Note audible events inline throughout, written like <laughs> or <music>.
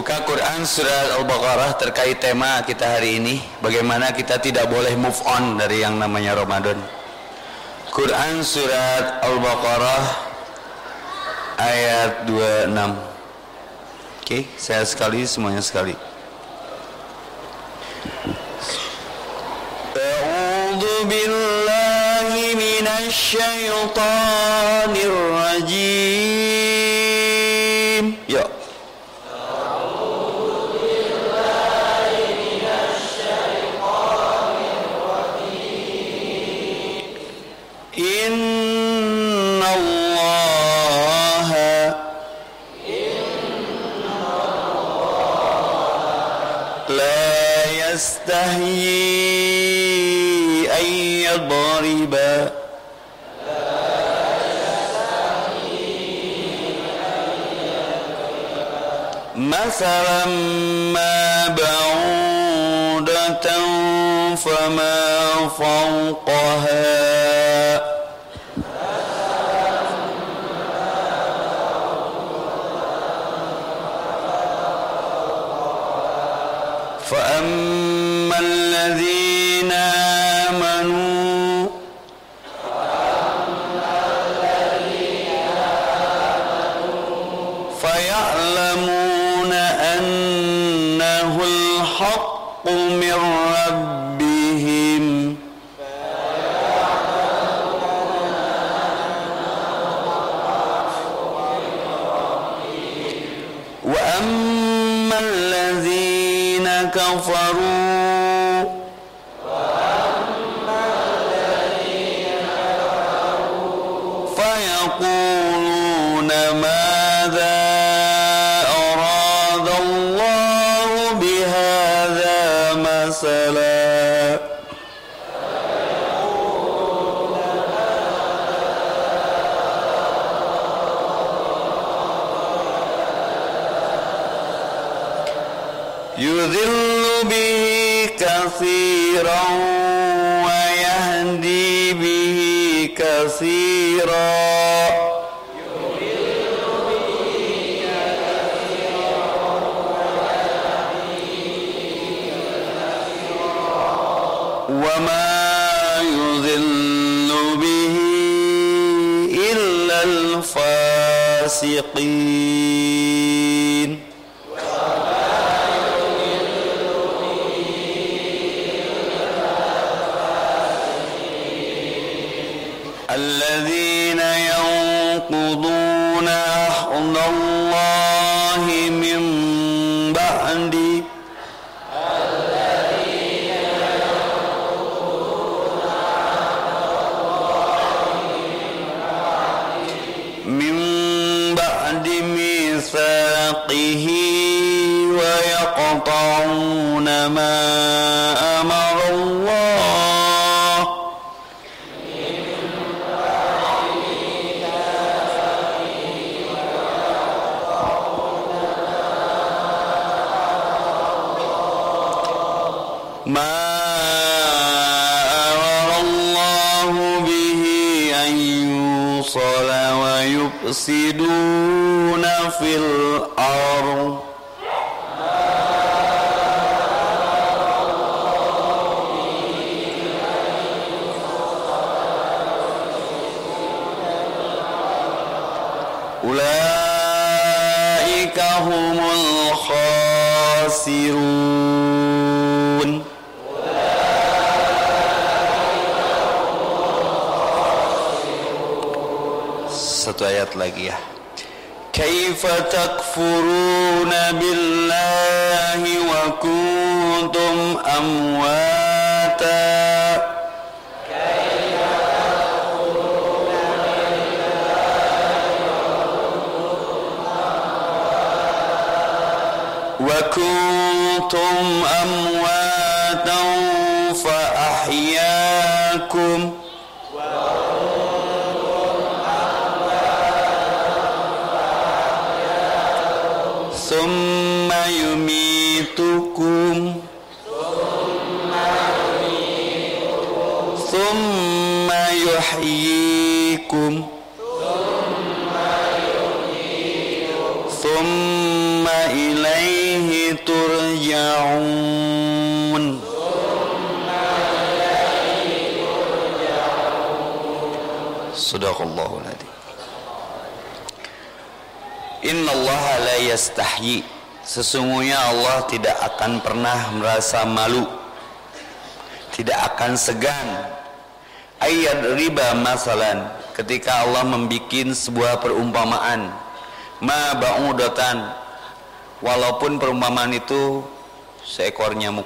Buka Quran surat Al-Baqarah terkait tema kita hari ini Bagaimana kita tidak boleh move on dari yang namanya Ramadan. Quran surat Al-Baqarah ayat 26 Oke, saya sekali semuanya sekali. A'udzu billahi minasy syaithanir rajim يستحيي أن يضرب. مثلا ما بعودة فما فوقها. يذل به كثيرا ويهدي به كثيرا. وما يذل به إلا الفاسقين. ويفسدون في الأرض ayat lagi ya Kaifa takfuruna billahi wa kuntum amwata وكنتم أمواتا فأحياكم yuhyikum thumma ilaihi turja'un. Sadaqallahu ladzim Inna Allah la yastahyi. Sesungguhnya Allah tidak akan pernah merasa malu. Tidak akan segan. Ayat riba masalan. Ketika Allah membuat sebuah perumpamaan. Ma ba'udatan. Walaupun perumpamaan itu Seekor nyamuk.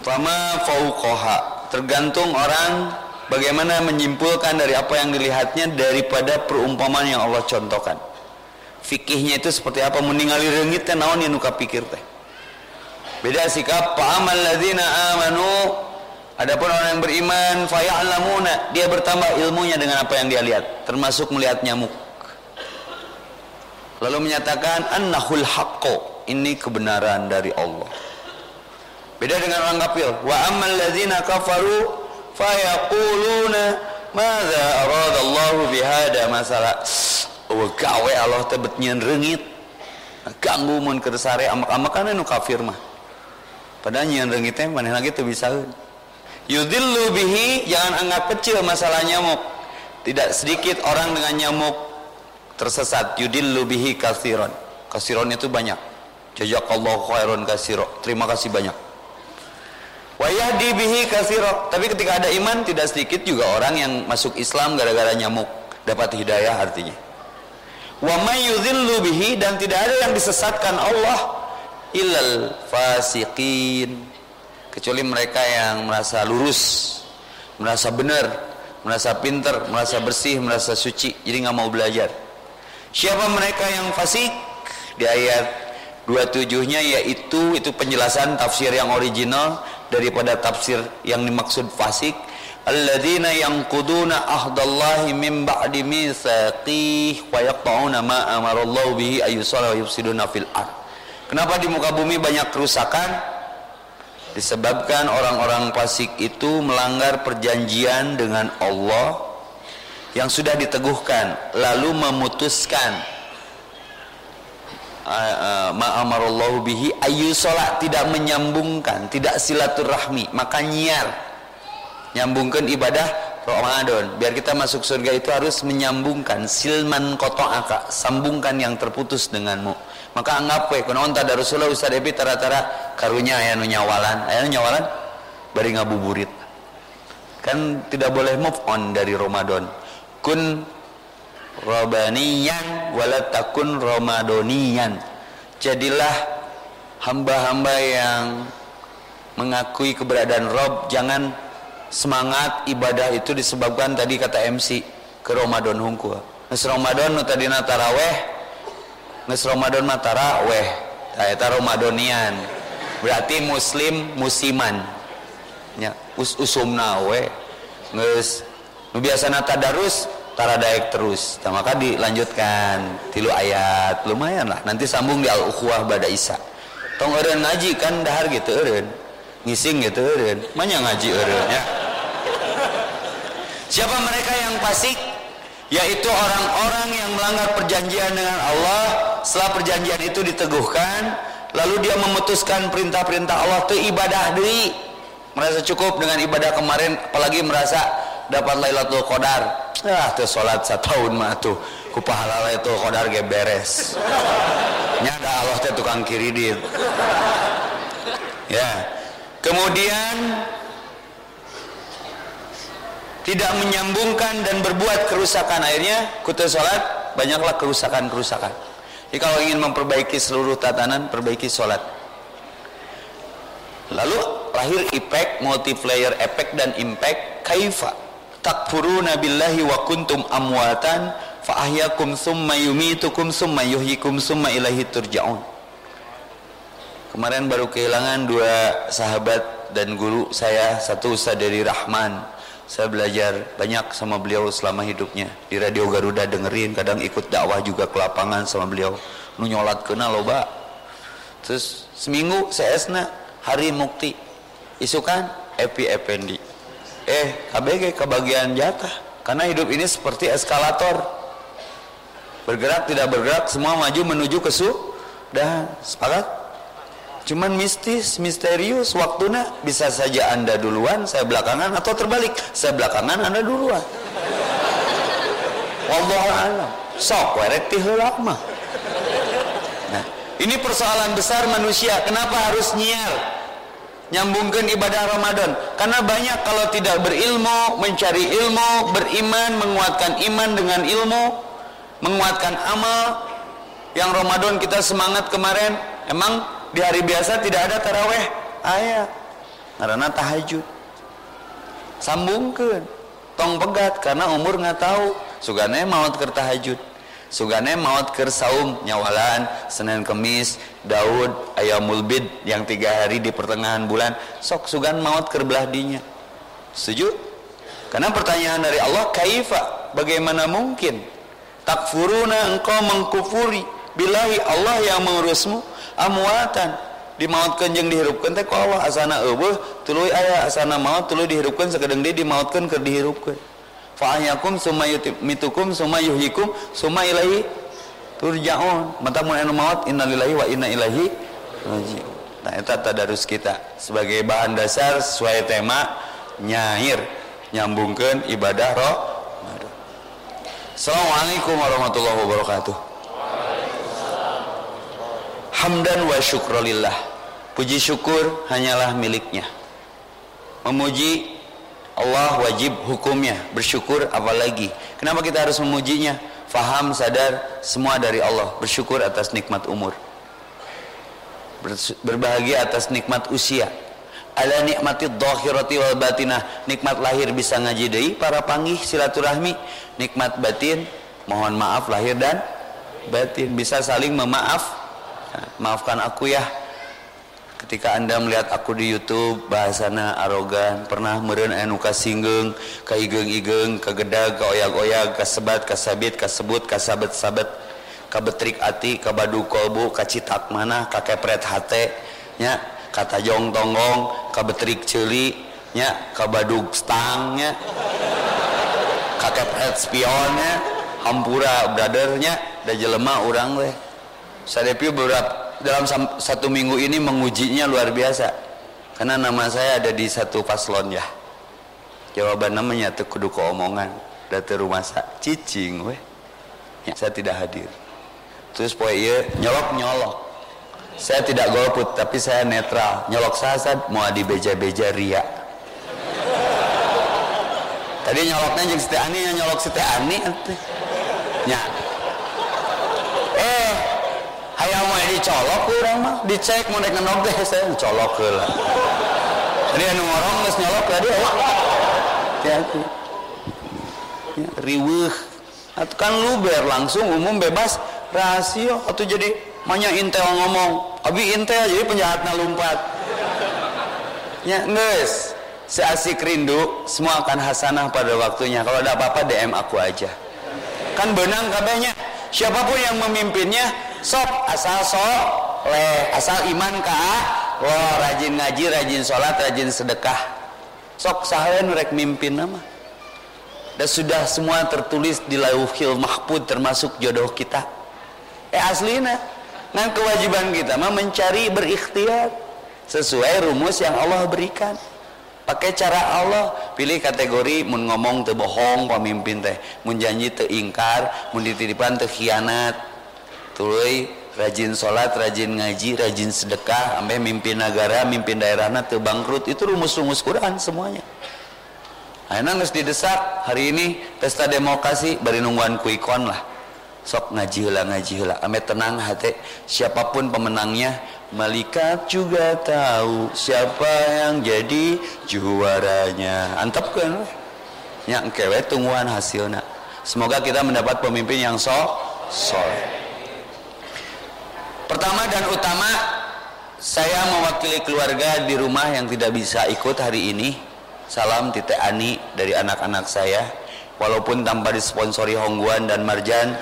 Fama fauqoha Tergantung orang Bagaimana menyimpulkan dari apa yang dilihatnya Daripada perumpamaan yang Allah contohkan. Fikihnya itu seperti apa? Meninggali rengit teh naon yang nuka pikir teh? Beda sikap amal ladzina amanu adapun orang yang beriman faya'lamuna dia bertambah ilmunya dengan apa yang dia lihat termasuk melihat nyamuk. Lalu menyatakan annahul haqqo ini kebenaran dari Allah. Beda dengan orang kafir. Wa amal ladzina kafaru fayaquluna madza aradallahu bihada masalah. Oh gawe Allah teh betnyeun reungit. Ganggu mun keur sare amak-amakan anu kafir mah. Padahal nyeun reungit teh lagi teu bisaeun yudillu bihi jangan anggap kecil masalah nyamuk. Tidak sedikit orang dengan nyamuk tersesat. Yudillu bihi kasiron kasiron itu banyak. Jazakallahu khairan kasiro terima kasih banyak. Wa yahdi bihi kasiro tapi ketika ada iman tidak sedikit juga orang yang masuk Islam gara-gara nyamuk. Dapat hidayah artinya. Wa may bihi dan tidak ada yang disesatkan Allah ilal fasiqin kecuali mereka yang merasa lurus merasa benar merasa pintar merasa bersih merasa suci jadi nggak mau belajar siapa mereka yang fasik di ayat 27 nya yaitu itu penjelasan tafsir yang original daripada tafsir yang dimaksud fasik alladzina yanquduna ahdallahi min ba'di mitsaqih wa yaqta'una ma amarallahu bihi ayyusala wa yufsiduna fil ard. Kenapa di muka bumi banyak kerusakan? Disebabkan orang-orang fasik itu melanggar perjanjian dengan Allah yang sudah diteguhkan lalu memutuskan ma amarallahu bihi ayyusala tidak menyambungkan, tidak silaturahmi, maka nyiar. Nyambungkan ibadah Ramadan. Biar kita masuk surga itu harus menyambungkan silman aka sambungkan yang terputus denganmu maka anggap we kunaon Rasulullah Ustaz Ebi tara-tara karunya aya nu nyawalan. Aya nu nyawalan? Bari ngabuburit. Kan tidak boleh move on dari Ramadan. Kun robaniyan wala takun ramadoniyan jadilah hamba-hamba yang mengakui keberadaan Rob. Jangan semangat ibadah itu disebabkan tadi kata MC ke Ramadan hungku nges Ramadan nu tadi taraweh nges Ramadan mah taraweh eta Ramadanian. Berarti muslim musiman. Nya us usumna we nges nu biasana tadarus taradaek terus. Nah, maka dilanjutkan tilu ayat. Lumayan lah nanti sambung di al-ukhuwah bada isa. Tong eureun ngaji kan dahar gitu eureun. Ngising gitu eureun. Manya ngaji eureun ya? Siapa mereka yang fasik? Yaitu orang-orang yang melanggar perjanjian dengan Allah setelah perjanjian itu diteguhkan lalu dia memutuskan perintah-perintah Allah itu ibadah diri. Merasa cukup dengan ibadah kemarin apalagi merasa dapat Lailatul Qadar. Ah tuh salat setahun mah tuh ku pahala Lailatul Qadar ge beres. Nyada Allah teh tukang kiridit. Ya. Kemudian tidak menyambungkan dan berbuat kerusakan. Akhirnya kutu sholat banyaklah kerusakan-kerusakan jadi kalau ingin memperbaiki seluruh tatanan perbaiki sholat. Lalu lahir impact multiplayer effect dan impact kaifa takfuruna billahi wa kuntum amwatan fa ahyakum summa yumitukum summa yuhyikum summa ilahi turja'un. Kemarin baru kehilangan dua sahabat dan guru saya satu Ustaz dari Rahman saya belajar banyak sama beliau selama hidupnya. Di radio Garuda dengerin kadang ikut dakwah juga ke lapangan sama beliau. Nu nyolat kena loba. Terus seminggu esna hari mukti. Isukan Epi Effendi. Eh KBG kebagian jatah. Karena hidup ini seperti eskalator. Bergerak tidak bergerak semua maju menuju ke dan sepakat cuman mistis misterius waktunya bisa saja anda duluan saya belakangan atau terbalik saya belakangan anda duluan. Wallahu alam. Sok werek lama nah ini persoalan besar manusia kenapa harus nyiar? Nyambungkan ibadah Ramadan. Karena banyak kalau tidak berilmu mencari ilmu beriman menguatkan iman dengan ilmu menguatkan amal yang Ramadan kita semangat kemarin emang di hari biasa tidak ada taraweh. Ayah karena tahajud. Sambungkan tong pegat karena umur nggak tahu. Sugane maut ke tahajud. Sugane maut ke saum nyawalan Senin Kemis Daud ayamul bid yang tiga hari di pertengahan bulan. Sok sugan maut ke belahdinya setuju? Karena pertanyaan dari Allah kaifa? Bagaimana mungkin? Takfuruna engkau mengkufuri bilahi Allah yang mengurusmu amwatan. Di maut kenjeng dihirupkan teh Allah asana eueuh tuluy aya asana maut tuluy dihirupkan sakedeng dia dimautkan keur dihirupkan fa'ahyakum summa yumitukum summa yuhyikum summa ilahi turja'un. Mata mun anu maut innalillahi wa inna ilaihi raji'un. Nah eta tadarus kita. Sebagai bahan dasar sesuai tema nyair nyambungkan ibadah roh Assalamualaikum warahmatullahi wabarakatuh Hamdan wa syukrolillah Puji syukur hanyalah miliknya. Memuji Allah wajib hukumnya bersyukur apalagi. Kenapa kita harus memujinya? Faham sadar semua dari Allah. Bersyukur atas nikmat umur. Berbahagia atas nikmat usia. Ala nikmati dhahirati wal batinah nikmat lahir bisa ngaji deui para panggih silaturahmi. Nikmat batin mohon maaf lahir dan batin. Bisa saling memaaf maafkan aku ya. Ketika anda melihat aku di YouTube bahasana arogan. Pernah meren anu kasinggeng ka igeng-igeng ka gedag ka oyag-oyag ka sebat ka sabit ka sebut ka sabet-sabet ka betrik ati ka badu kolbu ka citak mana ka kepret hate nya kata jong tonggong ka betrik ceuli nya ka stang nya ka kepret spionnya hampura brothernya da jelema urang teh sadepi beberapa dalam satu minggu ini mengujinya luar biasa. Karena nama saya ada di satu paslon ya. Jawaban namanya tuh kudu omongan dari rumah saya cicing weh. Ya, saya tidak hadir. Terus poe iya nyolok nyolok. Saya tidak golput tapi saya netral. Nyolok sasad mau di beja-beja ria. Tadi nyoloknya jeng siti ani nyolok siti ani ya mau dicolok kurang mah dicek mau naik ngenog deh saya dicolok lah. Jadi anu ngorong nges nyolok lah. Dia hati-hati. Ya, riweh. Atau kan luber langsung umum bebas rahasia. Atau jadi banyak intel ngomong abi intel jadi penjahatnya lompat. Ya nges. Seasik rindu semua akan hasanah pada waktunya. Kalau ada apa-apa DM aku aja. Kan benang kabehnya. Siapa pun yang memimpinnya sok asal sok leh asal iman ka wah rajin ngaji rajin sholat rajin sedekah. Sok sahlen rek mimpin nama. Dan sudah semua tertulis di lauhil mahfud termasuk jodoh kita. Eh aslina nah kewajiban kita mah mencari berikhtiar sesuai rumus yang Allah berikan. Pakai cara Allah pilih kategori mun ngomong teu bohong pemimpin teh. Mun janji teu ingkar mun dititipan teu khianat tuluy rajin sholat, rajin ngaji, rajin sedekah, sampai mimpin negara, mimpin daerahnya tuh bangkrut itu rumus-rumus Quran semuanya. Ayeuna harus didesak hari ini pesta demokrasi bari nungguan kuikon lah. Sok ngaji lah ngaji lah, ame tenang hati. Siapa pun pemenangnya, malaikat juga tahu siapa yang jadi juaranya. Antep kan? Ya kewe tungguan hasilnya. Semoga kita mendapat pemimpin yang so soleh. Pertama dan utama saya mewakili keluarga di rumah yang tidak bisa ikut hari ini. Salam Tite Ani dari anak-anak saya. Walaupun tanpa disponsori Hongguan dan Marjan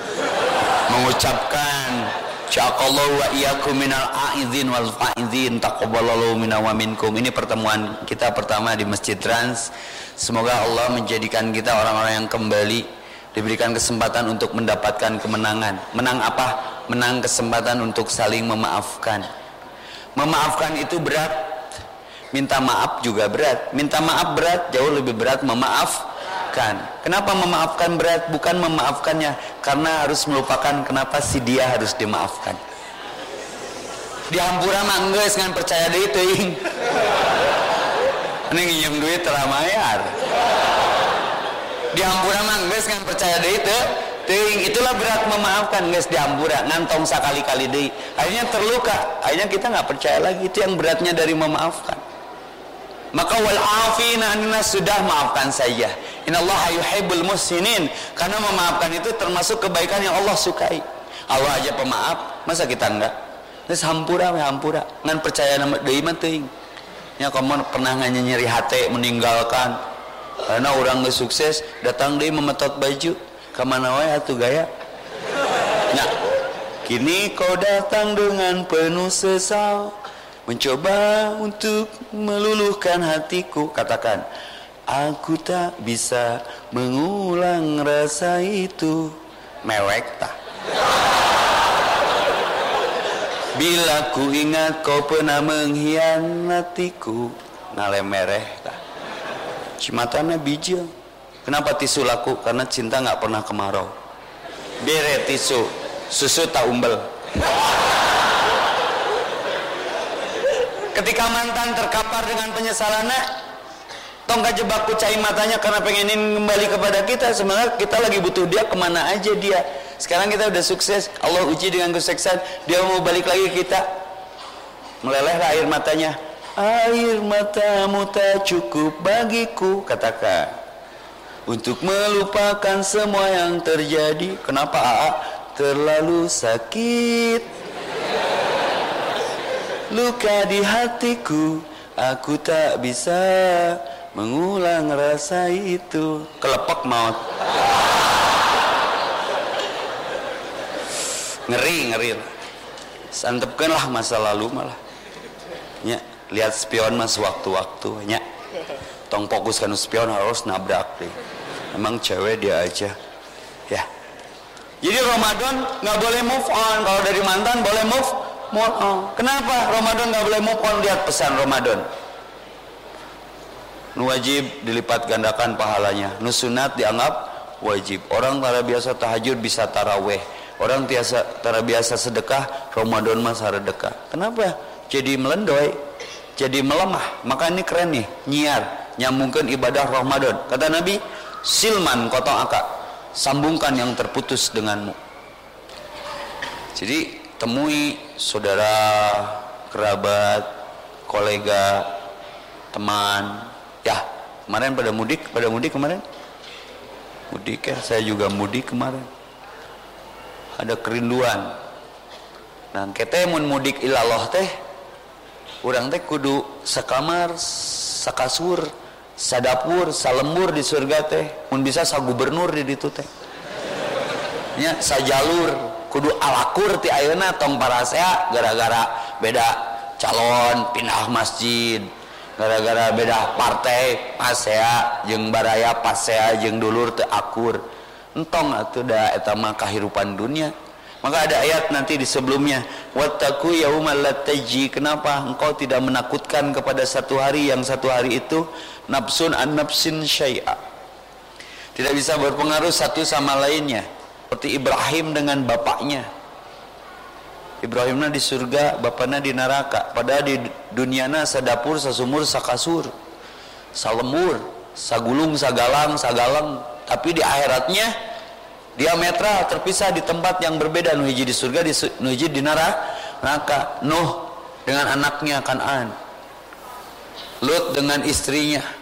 mengucapkan Syaqallahu wa iyyakum minal aizin wal faizin taqabbalallahu minna wa minkum. Ini pertemuan kita pertama di Masjid Trans. Semoga Allah menjadikan kita orang-orang yang kembali diberikan kesempatan untuk mendapatkan kemenangan. Menang apa? Menang kesempatan untuk saling memaafkan. Memaafkan itu berat. Minta maaf juga berat. Minta maaf berat jauh lebih berat memaafkan. Kenapa memaafkan berat? Bukan memaafkannya karena harus melupakan kenapa si dia harus dimaafkan. Dihampura mangges dengan percaya deh itu ini nginjem duit telah mayar. Dihampura mangges dengan percaya deh itu Ting, itulah berat memaafkan guys dihampura ngantong sekali-kali deh akhirnya terluka. Akhirnya kita nggak percaya lagi. Itu yang beratnya dari memaafkan. Maka wal afina sudah maafkan saja innallaha yuhibbul muhsinin. Karena memaafkan itu termasuk kebaikan yang Allah sukai. Allah aja pemaaf. Masa kita enggak Terus hampura we hampura. Ngan percaya nama deui mah teuing nya kamu pernah nyeri hati meninggalkan? Karena orang gak sukses datang deui memetot baju ke mana wae atuh gaya? Nah kini kau datang dengan penuh sesal. Mencoba untuk meluluhkan hatiku. Katakan aku tak bisa mengulang rasa itu. Mewek tak? Bila ku ingat kau pernah mengkhianatiku ngalemereh tak? Cimatana bijil kenapa tisu laku? Karena cinta nggak pernah kemarau. Bere tisu susu tak umbel. Ketika mantan terkapar dengan penyesalannya tong kajebak kucai matanya karena pengenin kembali kepada kita. Sebenarnya kita lagi butuh dia ke mana aja dia. Sekarang kita udah sukses. Allah uji dengan kesuksesan. Dia mau balik lagi kita. Meleleh air matanya. Air matamu tak cukup bagiku katakan untuk melupakan semua yang terjadi. Kenapa AA? Terlalu sakit. Luka di hatiku aku tak bisa mengulang rasa itu. Kelepek maut. Ngeri ngeri. Santepkanlah masa lalu malah. Ya lihat spion mas waktu-waktu. Ya tong fokuskan spion harus nabrak deh emang cewek dia aja ya jadi Ramadan nggak boleh move on kalau dari mantan boleh move on. Kenapa Ramadan nggak boleh move on? Lihat pesan Ramadan. Wajib dilipat gandakan pahalanya. Nu sunat dianggap wajib. Orang tara biasa tahajud bisa taraweh. Orang biasa tara biasa sedekah, Ramadan mah sedekah. Kenapa? Jadi melendoy, jadi melemah. Maka ini keren nih, nyiar, nyambungkan ibadah Ramadan. Kata Nabi, silman kotong akak, sambungkan yang terputus denganmu. Jadi temui saudara, kerabat, kolega, teman. Ya, kemarin pada mudik, pada mudik kemarin. Mudik ya, saya juga mudik kemarin. Ada kerinduan. Nah, kita mun mudik ilallah teh, orang teh kudu sekamar, sakasur, sadapur, salembur di surga teh. Mun bisa sa gubernur di ditu teh. Ya, sajalur, kudu alakur ti ayeuna tong parasea gara-gara beda calon pindah masjid gara-gara beda partai pasea jeung baraya pasea jeung dulur teu akur entong atuh da eta mah kahirupan dunia maka ada ayat nanti di sebelumnya wattaqu yaumal lataji kenapa engkau tidak menakutkan kepada satu hari yang satu hari itu nafsun an nafsin syai'a. Tidak bisa berpengaruh satu sama lainnya. Seperti Ibrahim dengan bapaknya. Ibrahimnya di surga bapaknya di neraka. Padahal di duniana sadapur sasumur sakasur. Salemur sagulung sagalang sagalang tapi di akhiratnya diametra terpisah di tempat yang berbeda. Nuhiji di surga di nuhiji di neraka. Nuh dengan anaknya Kanan. Lut dengan istrinya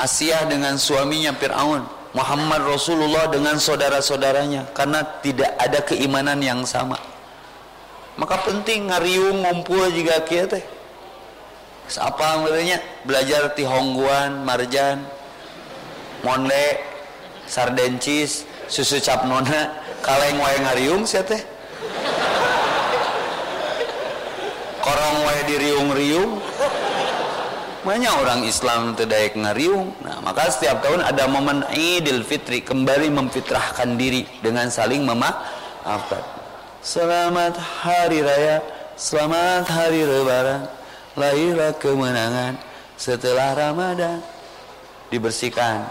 Asia dengan suaminya Fir'aun. Muhammad Rasulullah dengan saudara-saudaranya. Karena tidak ada keimanan yang sama. Maka penting ngariung ngumpul juga kia teh. Apa namanya belajar ti hongguan marjan monde sardencis susu cap nona kaleng wae ngariung sia teh. Korong wae diriung-riung banyak orang Islam terdaik ngariung. Nah, maka setiap tahun ada momen Idul Fitri kembali memfitrahkan diri dengan saling memaafkan. Selamat hari raya, Selamat hari lebaran Lahirlah kemenangan Setelah Ramadan. Dibersihkan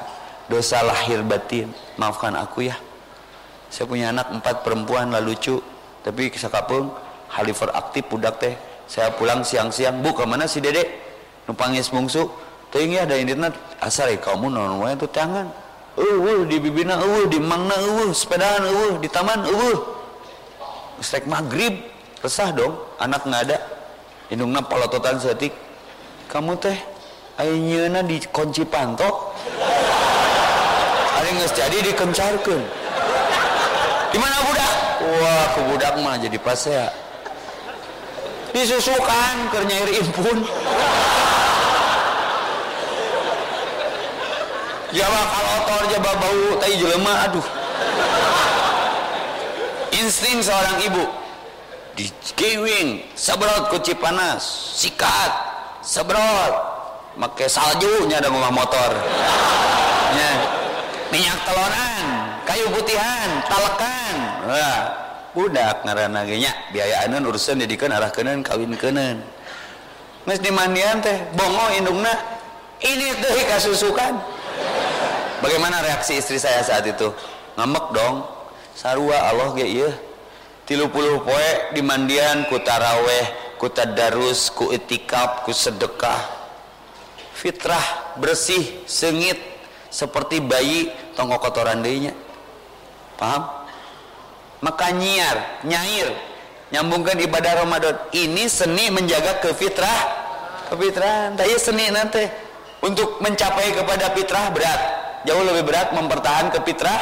Dosa lahir batin. Maafkan aku ya. Saya punya anak empat perempuan lah lucu. Tapi sekapung Halifer aktif budak teh. Saya pulang siang-siang. Bu ke mana si dedek Nupangis mungsu Ting ya ada internet asal kamu non wae tuh tangan. Eueuh di bibina eueuh di mangna eueuh sepedaan eueuh di taman eueuh. Stek maghrib resah dong anak nggak ada. Indungna palototan setik. Kamu teh ayeuna di kunci pantok. Ari geus jadi dikencarkeun. Di mana budak? Wah, ke budak mah jadi pasea. Disusukan keur nyair impun. jawa kalotor jaba bau tai jelema aduh. Insting seorang ibu dikiwing sebrot kuci panas sikat sebrot. Make salju nya ada rumah motor. Nya minyak telonan kayu putihan talekan. Wah, budak ngaranna ge nya biayaaneun urusan didikeun arah keuneun kawin keuneun. Geus dimandian teh bongo indungna. Ini teh kasusukan. Bagaimana reaksi istri saya saat itu? Ngambek dong. Sarua Allah ge ieu. 30 poe di mandian ku taraweh, ku tadarus, ku itikaf, ku sedekah. Fitrah bersih, sengit seperti bayi tonggo kotoran deui Paham? Maka nyiar, nyair, nyambungkan ibadah Ramadan. Ini seni menjaga kefitrah, kefitrahan. Tapi seni nanti untuk mencapai kepada fitrah berat jauh lebih berat mempertahankan fitrah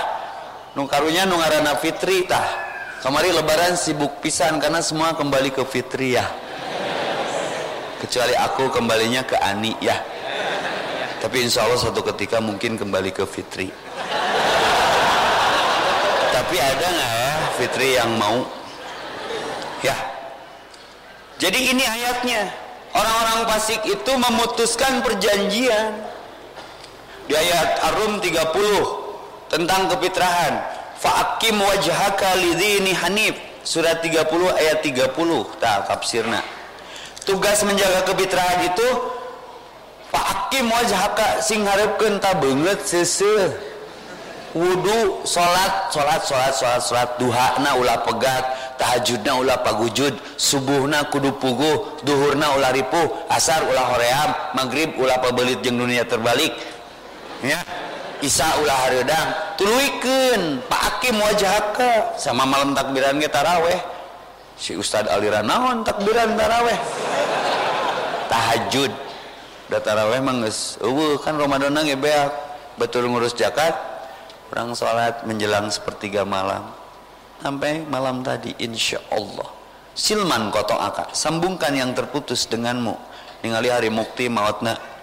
nu karunya nu ngaranna fitri tah. Kamari lebaran sibuk pisan karena semua kembali ke fitri ya. Kecuali aku kembalinya ke ani ya. Tapi insya Allah suatu ketika mungkin kembali ke fitri. Tapi ada nggak ya fitri yang mau? Ya. Jadi ini ayatnya. Orang-orang fasik itu memutuskan perjanjian di ayat Ar-Rum 30 tentang kepitrahan. Fa'akim wajhaka lidhini hanif. Surat 30 ayat 30 tak tafsirna tugas menjaga kepitrahan itu fa'akim wajhaka sing harapkeun ta beungeut seuseuh. Wudu salat salat salat salat salat duhana ulah pegat tahajudna ulah pagujud. Subuhna kudu puguh duhurna ulah ripuh. Asar ulah hoream maghrib ulah pabelit jeung dunia terbalik ya. Isa ulah hareudang tuluikeun Pak Hakim wajahaka sama malam takbiran ge taraweh. Si Ustad aliran naon takbiran taraweh? Tahajud. Da taraweh mah eueuh kan Ramadan ge beak. Betul ngurus zakat orang salat menjelang sepertiga malam. Sampai malam tadi insya Allah silman kotong akak sambungkan yang terputus denganmu. Ningali hari mukti mautna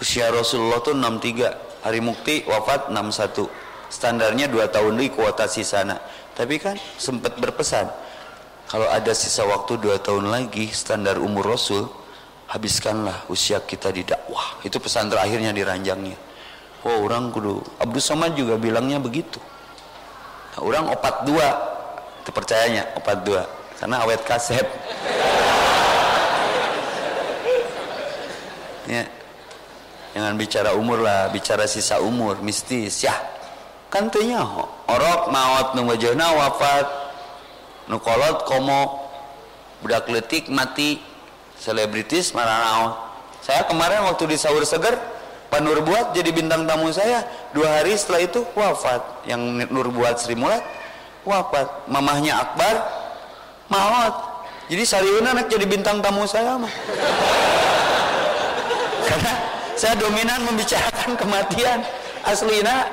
usia Rasulullah tuh 63 hari mukti wafat 61 standarnya 2 tahun di kuota sisana. Tapi kan sempat berpesan kalau ada sisa waktu 2 tahun lagi standar umur Rasul habiskanlah usia kita di dakwah. Itu pesan terakhirnya di ranjangnya. Oh orang kudu Abdul Somad juga bilangnya begitu. Nah, orang opat dua itu opat dua. Karena awet kasep <laughs> ya jangan bicara umur lah bicara sisa umur mistis ya kan tanya orok maut nu wajahna wafat nu kolot komo budak letik mati selebritis mana naon? Saya kemarin waktu di sahur seger Pak Nur buat jadi bintang tamu saya dua hari setelah itu wafat. Yang Nur buat Sri Mulat wafat. Mamahnya Akbar maut jadi Sariuna anak jadi bintang tamu saya mah. <laughs> Karena saya dominan membicarakan kematian. Aslina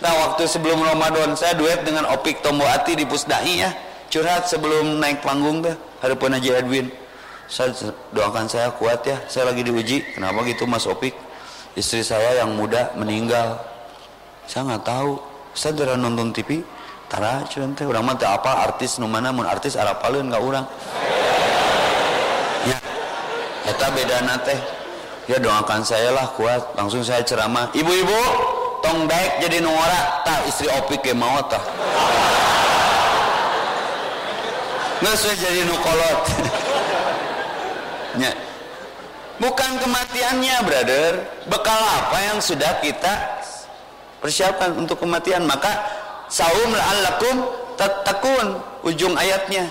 nah waktu sebelum Ramadan saya duet dengan Opik Tomboati di Pusdai ya. Curhat sebelum naik panggung tuh harapan Haji Edwin. Saya doakan saya kuat ya. Saya lagi diuji kenapa gitu Mas Opik? Istri saya yang muda meninggal. Saya nggak tahu. Saya udah nonton TV tara cuman teh orang mah apa artis nu mana mun artis arapaleun nggak orang. Ya eta beda nate ya doakan saya lah kuat. Langsung saya ceramah. Ibu-ibu tong daek jadi nongora tak istri opik ke mau tah. Nggak usah jadi nukolot. <laughs> Ya. bukan kematiannya brother. Bekal apa yang sudah kita persiapan untuk kematian? Maka saum la'allakum tattaqun. Ujung ayatnya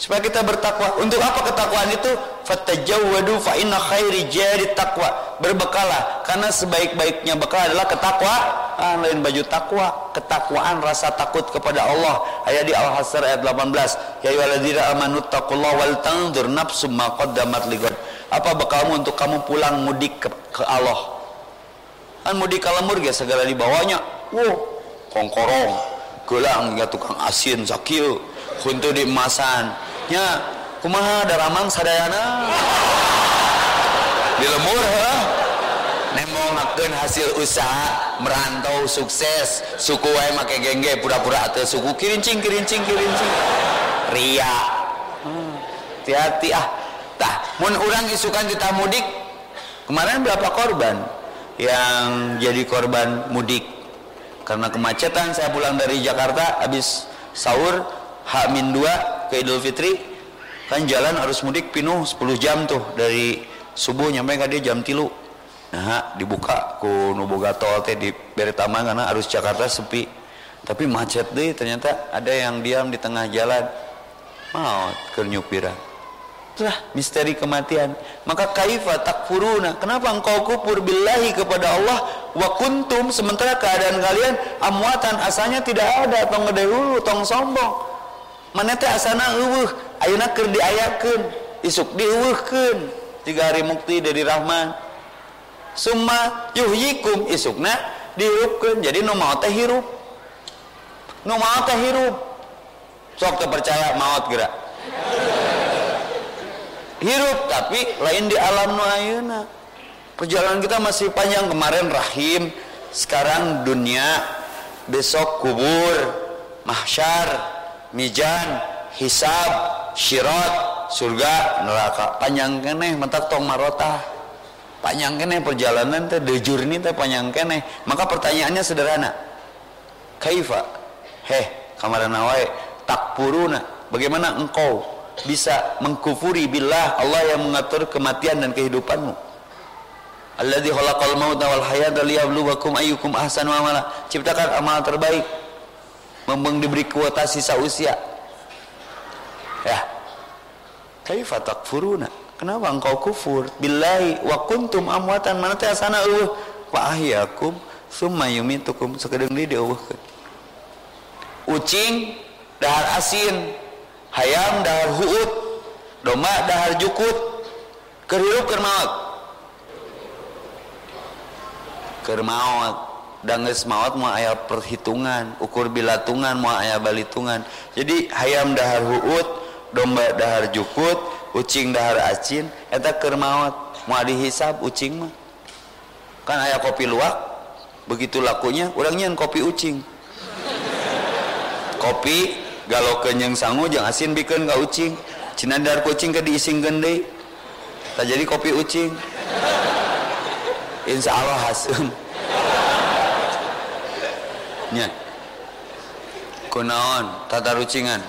supaya kita bertakwa. Untuk apa ketakwaan itu? Fatajawwadu fa inna khairi jari takwa berbekalah. Karena sebaik-baiknya bekal adalah ketakwa. Ah, lain baju takwa. Ketakwaan rasa takut kepada Allah. Ayat di Al-Hasr ayat 18 ya ayyuhalladzina amanu taqullaha wal tanzur nafsum ma qaddamat ligad apa bekalmu untuk kamu pulang mudik ke, ke Allah? Kan mudik kalamur ya segala dibawanya wow kongkorong gelang ya tukang asin sakil untuk di emasan nya kumaha daramang sadayana? Di lemur ha? Nemongakeun hasil usaha merantau sukses. Suku wae make gengge pura-pura teu suku. Kirincing kirincing kirincing. Ria. Hati-hati ah. Tah mun urang isukan kita mudik. Kemarin berapa korban yang jadi korban mudik? Karena kemacetan saya pulang dari Jakarta habis sahur H-2 ke Idul Fitri kan jalan harus mudik pinuh 10 jam tuh dari subuh nyampe ke dia jam tilu. Nah dibuka ku nuboga tol teh di Beritama karena harus Jakarta sepi. Tapi macet deh ternyata ada yang diam di tengah jalan. Mau ke nyupira itulah misteri kematian. Maka kaifa takfuruna? Kenapa engkau kufur billahi kepada Allah? Wa kuntum sementara keadaan kalian amwatan asalnya tidak ada tong gede tong sombong mana teh asana eueuh ayeuna keur diayakeun isuk dieuweuhkeun tiga hari mukti dari Rahman. Summa yuhyikum isukna dihirupkeun jadi nu maot teh hirup. Nu maot teh hirup. Sok teu percaya maot geura. Hirup tapi lain di alam nu ayeuna. Perjalanan kita masih panjang. Kemarin rahim sekarang dunia besok kubur mahsyar mijan hisab syirat surga neraka. Panjang keneh mentak tong marota panjang keneh perjalanan teh de journey teh panjang keneh. Maka pertanyaannya sederhana. Kaifa? Heh kamarana wae takpuruna bagaimana engkau bisa mengkufuri billah Allah yang mengatur kematian dan kehidupanmu? Alladzi khalaqal mauta wal hayata liyabluwakum ayyukum ahsanu amala. Ciptakan amal terbaik memang diberi kuota sisa usia. Ya. Kaifa takfuruna? Kenapa engkau kufur? Billahi wa kuntum amwatan. Mana teh asana eueuh? Wa ahyakum summa yumitukum. Sakedeung deui dieuweuhkeun ucing dahar asin. Hayam dahar huut domba dahar jukut. Keur hirup keur maot. Keur maot danges maut mau ayah perhitungan. Ukur bilatungan mau ayah balitungan. Jadi hayam dahar huut domba dahar jukut ucing dahar acin eta keur maut. Mau dihisap ucing mah. Kan ayah kopi luak begitu lakunya orangnya kopi ucing. Kopi galau kenyang sangu jangan asin bikin gak ucing. Cina dahar kucing ke diising gende tak jadi kopi ucing. Insya Allah hasil nya kunaon tata rucingan.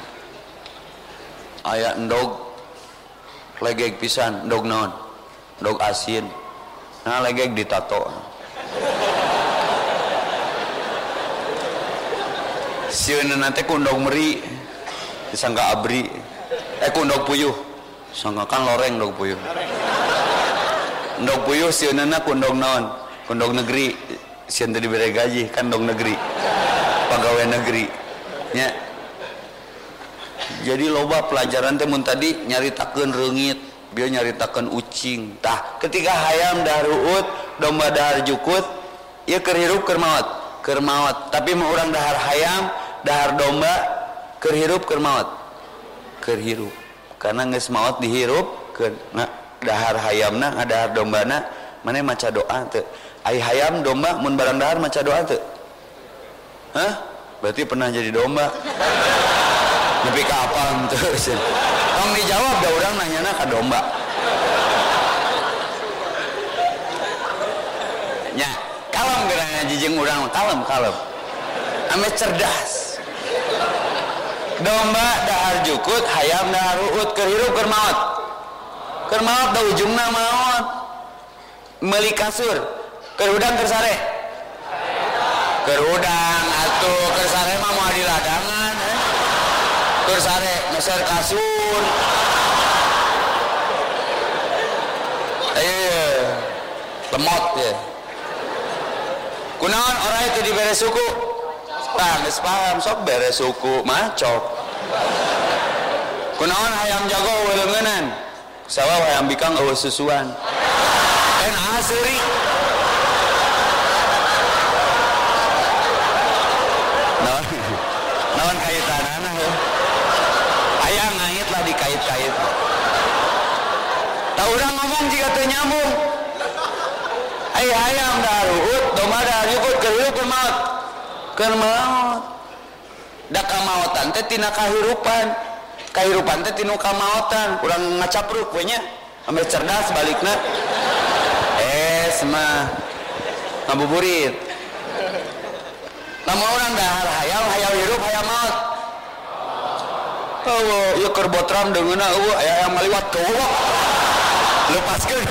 Aya endog legeg pisan endog naon. Endog asin. Nah legeg ditato. Sieun nanti kundog meri disangka abri. Eh kundog puyuh. Sangka kan loreng dog puyuh. Endog puyuh sieunana kundog naon. Kundog negeri sieun tadi bere gaji kan dog negeri. Pegawai negeri ya jadi loba pelajaran temun tadi nyaritakan rengit biar nyaritakan ucing. Tah ketika hayam daruut domba dahar jukut ya kerhirup kermawat kermawat tapi mau orang dahar hayam dahar domba kerhirup kermawat kerhirup karena nges mawat dihirup ke nah, dahar hayamna dahar dombana mana maca doa tuh ay hayam domba mun barang dahar maca doa tuh Hah? Berarti pernah jadi domba. <laughs> Tapi kapan terus? Tong dijawab dah orang nanya ke domba. Ya, kalem geranya jijing orang kalem kalem. Ame cerdas. domba dahar jukut hayam dahar uut kerhirup ker maut ker maut da ujungna maut meli kasur ker udang ker sare ker udang atuh ker sare mah mau di ladangan eh. ker sare ngeser kasur iya lemot ya. Kunaon orang itu diberi suku? Geus paham sok beres suku macok. Kunaon hayam jago weleungeunnan sawa hayam bikang eueuh susuan. En asri naon naon kaitanana ya hayang ngait lah dikait-kait tahu orang ngomong jika teu nyambung ai hayam dah ruhut domba dah yukut keur keur maut keur maut da kamautan teh tina kahirupan. Kahirupan teh tinu kamautan. Urang ngacapruk we nya ambil cerdas balikna. Eh semah ngabuburit. Lamun orang dahar hayam hayam hirup hayam maut. Oh, yuk kerbotram dengan eueuh aya yang ngaliwat ke lepaskeun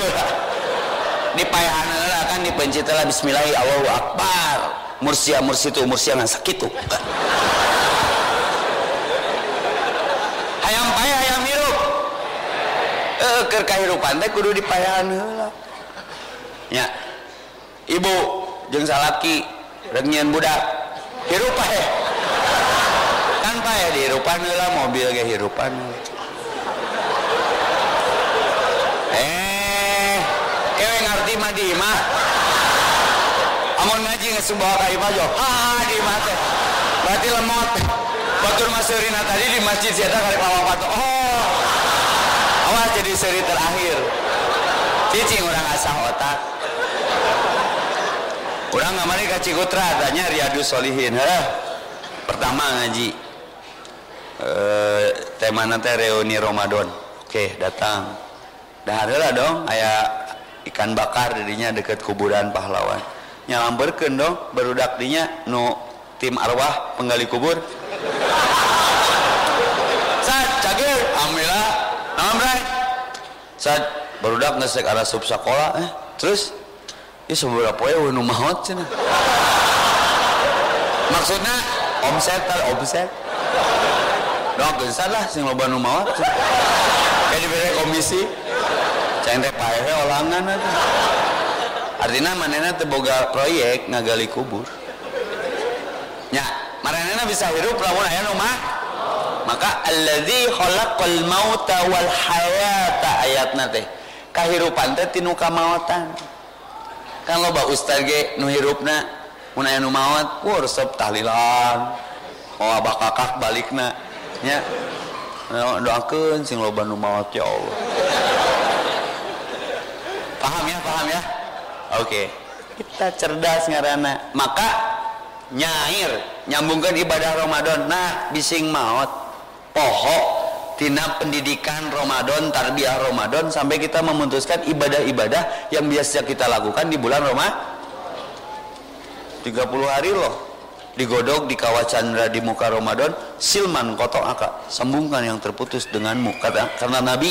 di payahan lah kan dipenci telah bismillahi Allahu akbar mursia mursitu mursia ngan sakitu hayam payah hayam hirup. Eh kahirupan teh kudu dipayahan heula nya ibu jeung salaki rek nyieun budak. Hirup paeh kan paeh dihirupan heula mobil ge hirupan eh di imah amun ngaji geus subawa ka imah jo ha di imah teh. Berarti lemot. Batur maseurina tadi di masjid sieta kali pawapatu oh. Awas jadi seri terakhir. Cicing orang asah otak. Orang ngamari ka Cikutra tanya Riyadus Solihin. Heh. pertama ngaji. Eh tema nanti reuni Ramadan? Oke datang. Dah lah dong aya ikan bakar dirinya deket kuburan pahlawan nyalamberkeun dong berudak dinya nu tim arwah penggali kubur Sat, cagil, alhamdulillah. Nama bray? Sat, barudak ngesek arah sub sekolah, eh. Terus, ini seberapa poe nu maot cenah. Maksudnya omset tal omset. Dok, geusah lah sing loba nu maot. Kayak komisi. Teng teh paehe olangan atuh. Artinya manehna teu boga proyek ngagali kubur. Nya, maranehna bisa hirup lamun aya nu mah. Maka alladzi khalaqal mauta wal hayata ayatna teh. Kahirupan teh tinu kamaotan. Kan loba ustaz ge nu hirupna mun aya nu maot, pur sop tahlilan. Oh abah kakak balikna nya doakeun sing loba nu maot ya Allah paham ya paham ya? Oke. Okay. kita cerdas ngarana maka nyair nyambungkan ibadah Ramadan. Nah bising maut poho tina pendidikan Ramadan tarbiyah Ramadan sampai kita memutuskan ibadah-ibadah yang biasa kita lakukan di bulan Ramadan 30 hari loh. Digodok di kawacandra di muka Ramadan silman kotok akak sambungkan yang terputus denganmu. Kata karena Nabi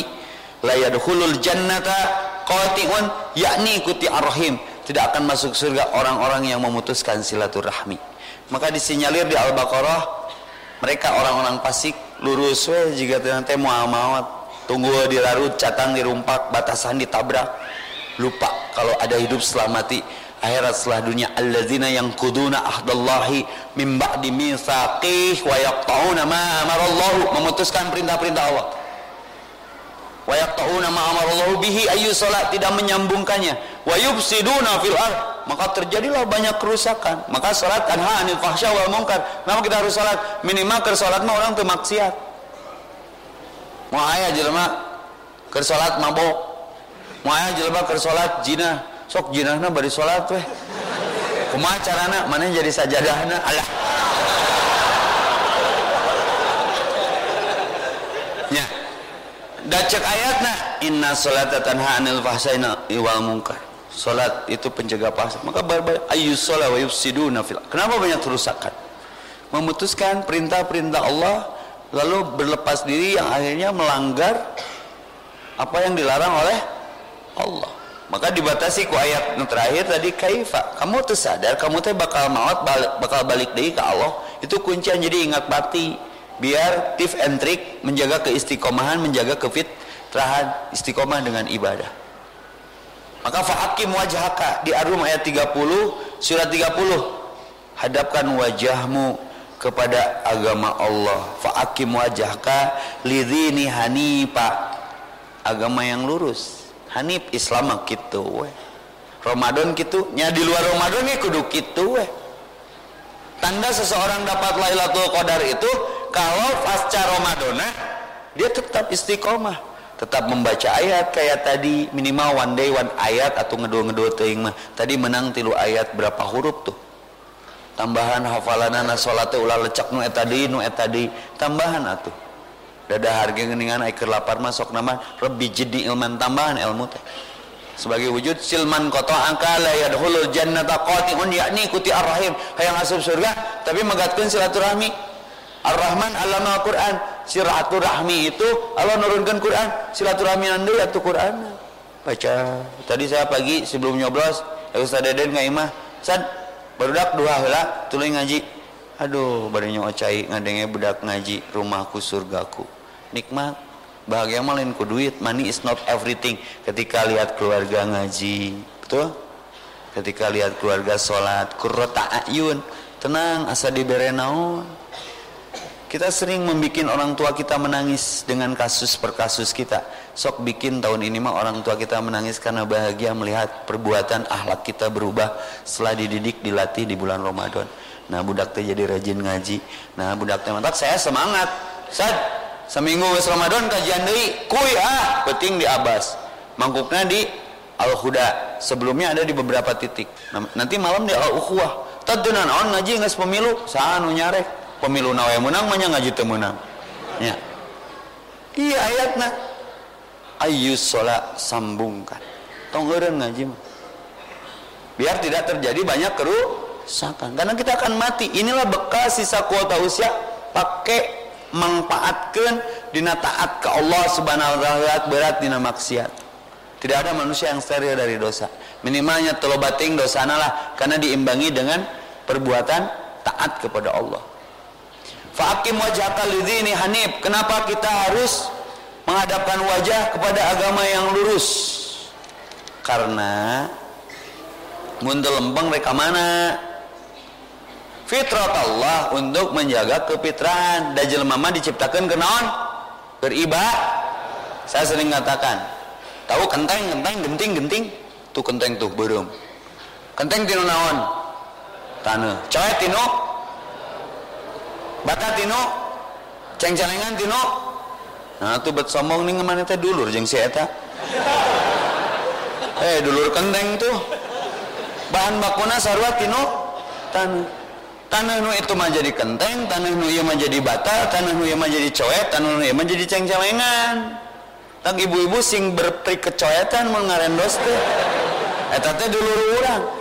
la yadkhulul jannata qati'un yakni ikuti arrahim tidak akan masuk surga orang-orang yang memutuskan silaturahmi. Maka disinyalir di Al-Baqarah mereka orang-orang fasik lurus we jika nanti mawat tunggu dilarut catang dirumpak batasan ditabrak. Lupa kalau ada hidup setelah mati akhirat setelah dunia. Alladzina yang kuduna ahdallahi min ba'di mitsaqih wa yaqta'una ma amarallahu memutuskan perintah-perintah Allah wa yaqta'una ma amarallahu bihi ayu salat tidak menyambungkannya. Wa yufsiduna fil ard maka terjadilah banyak kerusakan. Maka salat anha anil fahsya wal munkar. Kenapa kita harus salat? Minimal ke salat mah orang teu maksiat. Mau aya jelema keur salat mabok. Mau aya jelema keur salat zina sok jinahna bari salat weh. Kumaha carana? Mana jadi sajadahna? Alah nya da cek ayatna inna salata tanha anil fahsyaina wal munkar. Salat itu pencegah fahsya maka banyak ayu salat wa yufsiduna fil kenapa banyak kerusakan? Memutuskan perintah-perintah Allah lalu berlepas diri yang akhirnya melanggar apa yang dilarang oleh Allah. Maka dibatasi ku ayat yang terakhir tadi kaifa? Kamu tuh sadar kamu tuh bakal maut bakal balik deh ke Allah. Itu kuncian jadi ingat bati biar tips and trick menjaga keistiqomahan menjaga kefitrahan istiqomah dengan ibadah. Maka fa'akim wajhaka di Arum ayat 30 surat 30 hadapkan wajahmu kepada agama Allah. Fa'akim wajhaka lidhini hanifa. Agama yang lurus. Hanif Islam gitu we. Ramadan gitu nya di luar Ramadan ya kudu gitu we. Tanda seseorang dapat Lailatul Qadar itu kalau pasca Ramadan dia tetap istiqomah, tetap membaca ayat kayak tadi minimal one day one ayat atau ngedua-ngedua teuing mah. Tadi menang tilu ayat berapa huruf tuh? Tambahan hafalanana salat ulah lecak nu eta nu eta tambahan atuh. Dada harga geningan aiker lapar masuk nama lebih jadi ilman tambahan ilmu teh. Sebagai wujud silman koto angka la yadkhulul jannata qati'un yakni kuti ar-rahim hayang asup surga tapi megatkeun silaturahmi Ar-Rahman alama Al-Quran silaturahmi itu Allah nurunkan Quran. Silaturahmi nanti atuh Quran. Baca. Tadi saya pagi sebelum nyoblos ya Ustaz Deden ngaimah Sad barudak dua heula tuluy ngaji. Aduh bari nyocai ngadenge budak ngaji rumahku surgaku. Nikmat. Bahagia mah lain ku duit. Money is not everything. Ketika lihat keluarga ngaji betul? Ketika lihat keluarga sholat kurrota ayun. Tenang asa dibere naon kita sering membuat orang tua kita menangis dengan kasus per kasus kita. Sok bikin tahun ini mah orang tua kita menangis karena bahagia melihat perbuatan akhlak kita berubah setelah dididik dilatih di bulan Ramadan. Nah budak teh jadi rajin ngaji. Nah budak teh mantap saya semangat. Sad seminggu wis Ramadan kajian deui kuy ah penting di Abbas. Mangkuknya di Al Huda sebelumnya ada di beberapa titik. Nah, nanti malam di Al Ukhwah tadunan on ngaji geus pemilu saha nu nyarek pemilu nawe menang mah ngaji teu menang. Ya. Iya ayatna. Ayu sholat sambungkan. Tong ngaji mah. Biar tidak terjadi banyak kerusakan. Karena kita akan mati. Inilah bekas sisa kuota usia. Pakai manfaatkan dina taat ke Allah subhanahu wa ta'ala berat dina maksiat. Tidak ada manusia yang steril dari dosa. Minimalnya telobating dosa lah. Karena diimbangi dengan perbuatan taat kepada Allah fa'akim wajhaka lidhini hanif. Kenapa kita harus menghadapkan wajah kepada agama yang lurus? Karena mundur lempeng reka mana? Fitrat Allah untuk menjaga kepitrahan dan jelema diciptakan ke naon? Beribadah saya sering katakan tahu kenteng kenteng genting genting? Tuh kenteng tuh belum kenteng tino naon? Tanah. Coet tino bata tino ceng-celengan tino nah tuh bet sombong nih ke mana teh dulur jeng si eta. Eh dulur kenteng tuh. Bahan bakuna sarwa tino tanah. Tanah nu itu mah jadi kenteng tanah nu iya mah jadi bata tanah nu iya mah jadi coet tanah nu iya mah jadi ceng-celengan tak ibu-ibu sing bertrik kecoetan mengarendos teh. Eta teh dulu urang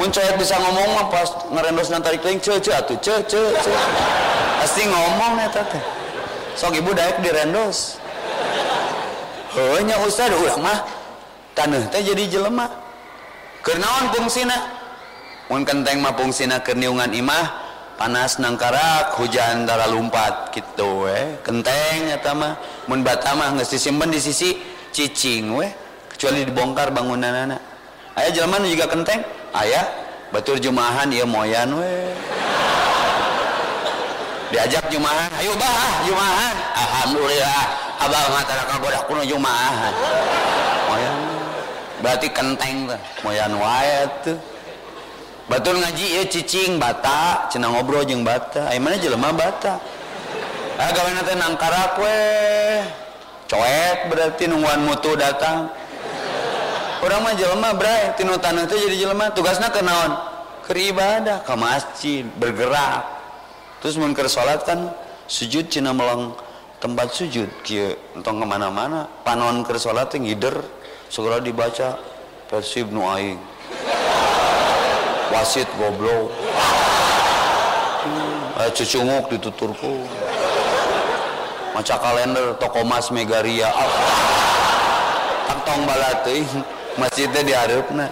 mun coet bisa ngomong mah pas ngarendos nanti kling ce ce atuh ce ce ce pasti ngomong eta teh sok ibu daek direndos. Heunya ustad urang mah tanah teh jadi jelema. Keur naon fungsina? Mun kenteng mah fungsina kerniungan imah panas nangkarak hujan dara lumpat gitu we. Kenteng eta mah mun bata mah disimpen di sisi cicing we. Kecuali dibongkar bangunanana. Aya jelema nu juga kenteng aya betul jumahan ieu moyan we diajak jumahan ayo bah ah, jumahan. Alhamdulillah abah tara kagoda kuno jumahan. Moyan berarti kenteng tuh moyan wae tuh. Batur ngaji ya cicing bata cina ngobrol jeng bata. Ayo mana jelema bata? Ah gawe nanti nangkarak we coek berarti nungguan mutu datang. Orang mah jelema bray. Tinu tanah itu jadi jelema. Tugasnya ke naon? Ke ibadah ke masjid bergerak. Terus mun ke salat kan sujud cina melang tempat sujud. Kia entong ke mana-mana panon ke salat ngider segera dibaca versi Ibnu Aing. Wasit goblok. Hmm. cucunguk dituturku. Maca kalender toko mas megaria. Tak tong balateuy masjidnya diharapna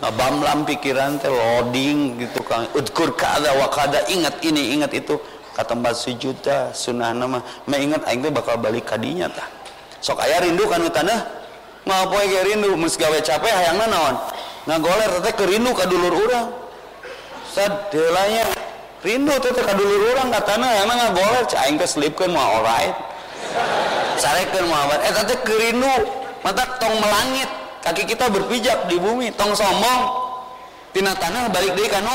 ngabamlam pikiran teh loading gitu kan udkur kada wa kada ingat ini ingat itu. Ke tempat sujud dah sunnah nama mah ingat aing teh bakal balik kadinya tah. Sok aya rindu kan tanah ngapoe ge rindu mus gawe capek hayangna naon? Ngagoler teh kerindu ka dulur urang. Sad rindu teh ka dulur urang katana hayangna ngagoler cai aing teh sleepkeun mah alright. Sarekeun mah eta teh kerindu mata tong melangit kaki kita berpijak di bumi tong sombong. Tina tanah balik deui kanu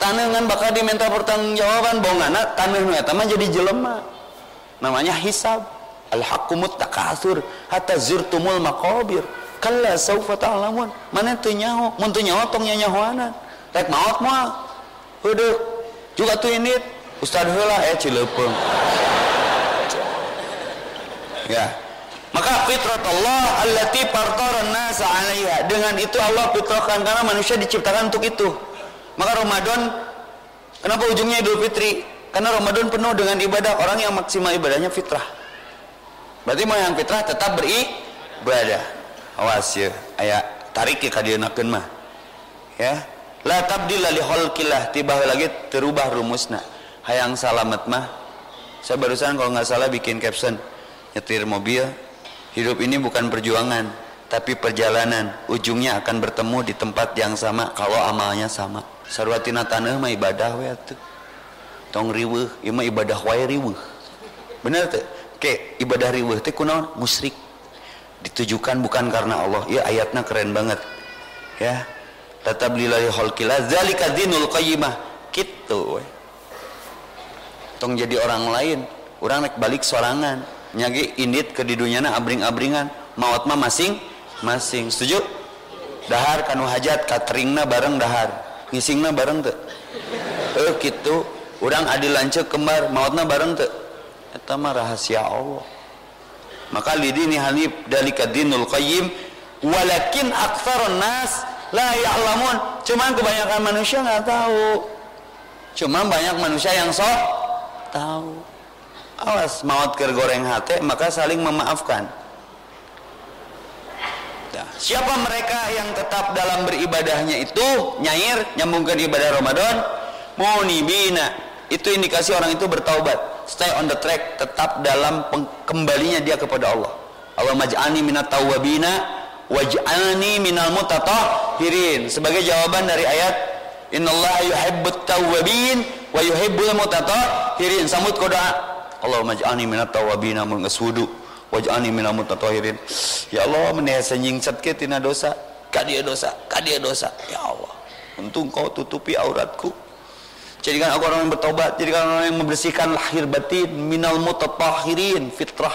tanah ngan bakal diminta pertanggungjawaban bongana tanah nu eta jadi jelema. Namanya hisab. Al haqqu muttakatsur hatta zurtumul maqabir. Kalla saufa ta'lamun. Mana teu nyaho? Mun teu nyaho tong nyanyahoanan rek maot heudeuk juga tuh ini ustad heula eh cileupeung ya maka fitrat Allah allati fartaran nasa 'alaiha. Dengan itu Allah fitrahkan karena manusia diciptakan untuk itu. Maka Ramadan kenapa ujungnya Idul Fitri? Karena Ramadan penuh dengan ibadah. Orang yang maksimal ibadahnya fitrah. Berarti mau yang fitrah tetap beribadah awas ya ayat tarik ke kadienakeun mah. Ya. La tabdila li khalqillah tiba lagi terubah rumusna. Hayang salamet mah. Saya barusan kalau nggak salah bikin caption nyetir mobil Hidup ini bukan perjuangan, tapi perjalanan. Ujungnya akan bertemu di tempat yang sama kalau amalnya sama. Sarwatina tanah mah ibadah we atuh. Tong riweuh, ieu mah ibadah wae riweuh. Bener teh? Ke ibadah riweuh teh kunaon? Musyrik. Ditujukan bukan karena Allah. Ya ayatnya keren banget. Ya. Tetap lillahi khalqillah zalika dinul qayyimah. Kitu we. Tong jadi orang lain, orang naik balik sorangan nyagi indit ke di dunyana abring-abringan. Maut mah masing masing. Setuju? Dahar kanu hajat kateringna bareng dahar. Ngisingna bareng tuh eh gitu orang adil lancek kembar mautna bareng tuh eta mah rahasia Allah. Maka lidini hanif dalika dinul qayyim walakin aktsarun nas la ya'lamun. Cuman kebanyakan manusia nggak tahu. Cuman banyak manusia yang sok tahu awas maut ke goreng hati maka saling memaafkan. Nah, siapa mereka yang tetap dalam beribadahnya itu? Nyair nyambungkan ibadah Ramadan. Munibina itu indikasi orang itu bertaubat. Stay on the track tetap dalam kembalinya dia kepada Allah. Allah maj'alni minat tawabina waj'alni minal mutatahirin sebagai jawaban dari ayat innallaha yuhibbut tawabin wa yuhibbul mutatahirin samut koda Allahumma ij'alni minat tawabina mun wudu waj'alni minal ya Allah menehasa nyingsat ke tina dosa. Ka dia dosa ka dia dosa. Ya Allah untung kau tutupi auratku. Jadikan aku orang yang bertobat jadikan orang yang membersihkan lahir batin. Minal mutatahhirin fitrah.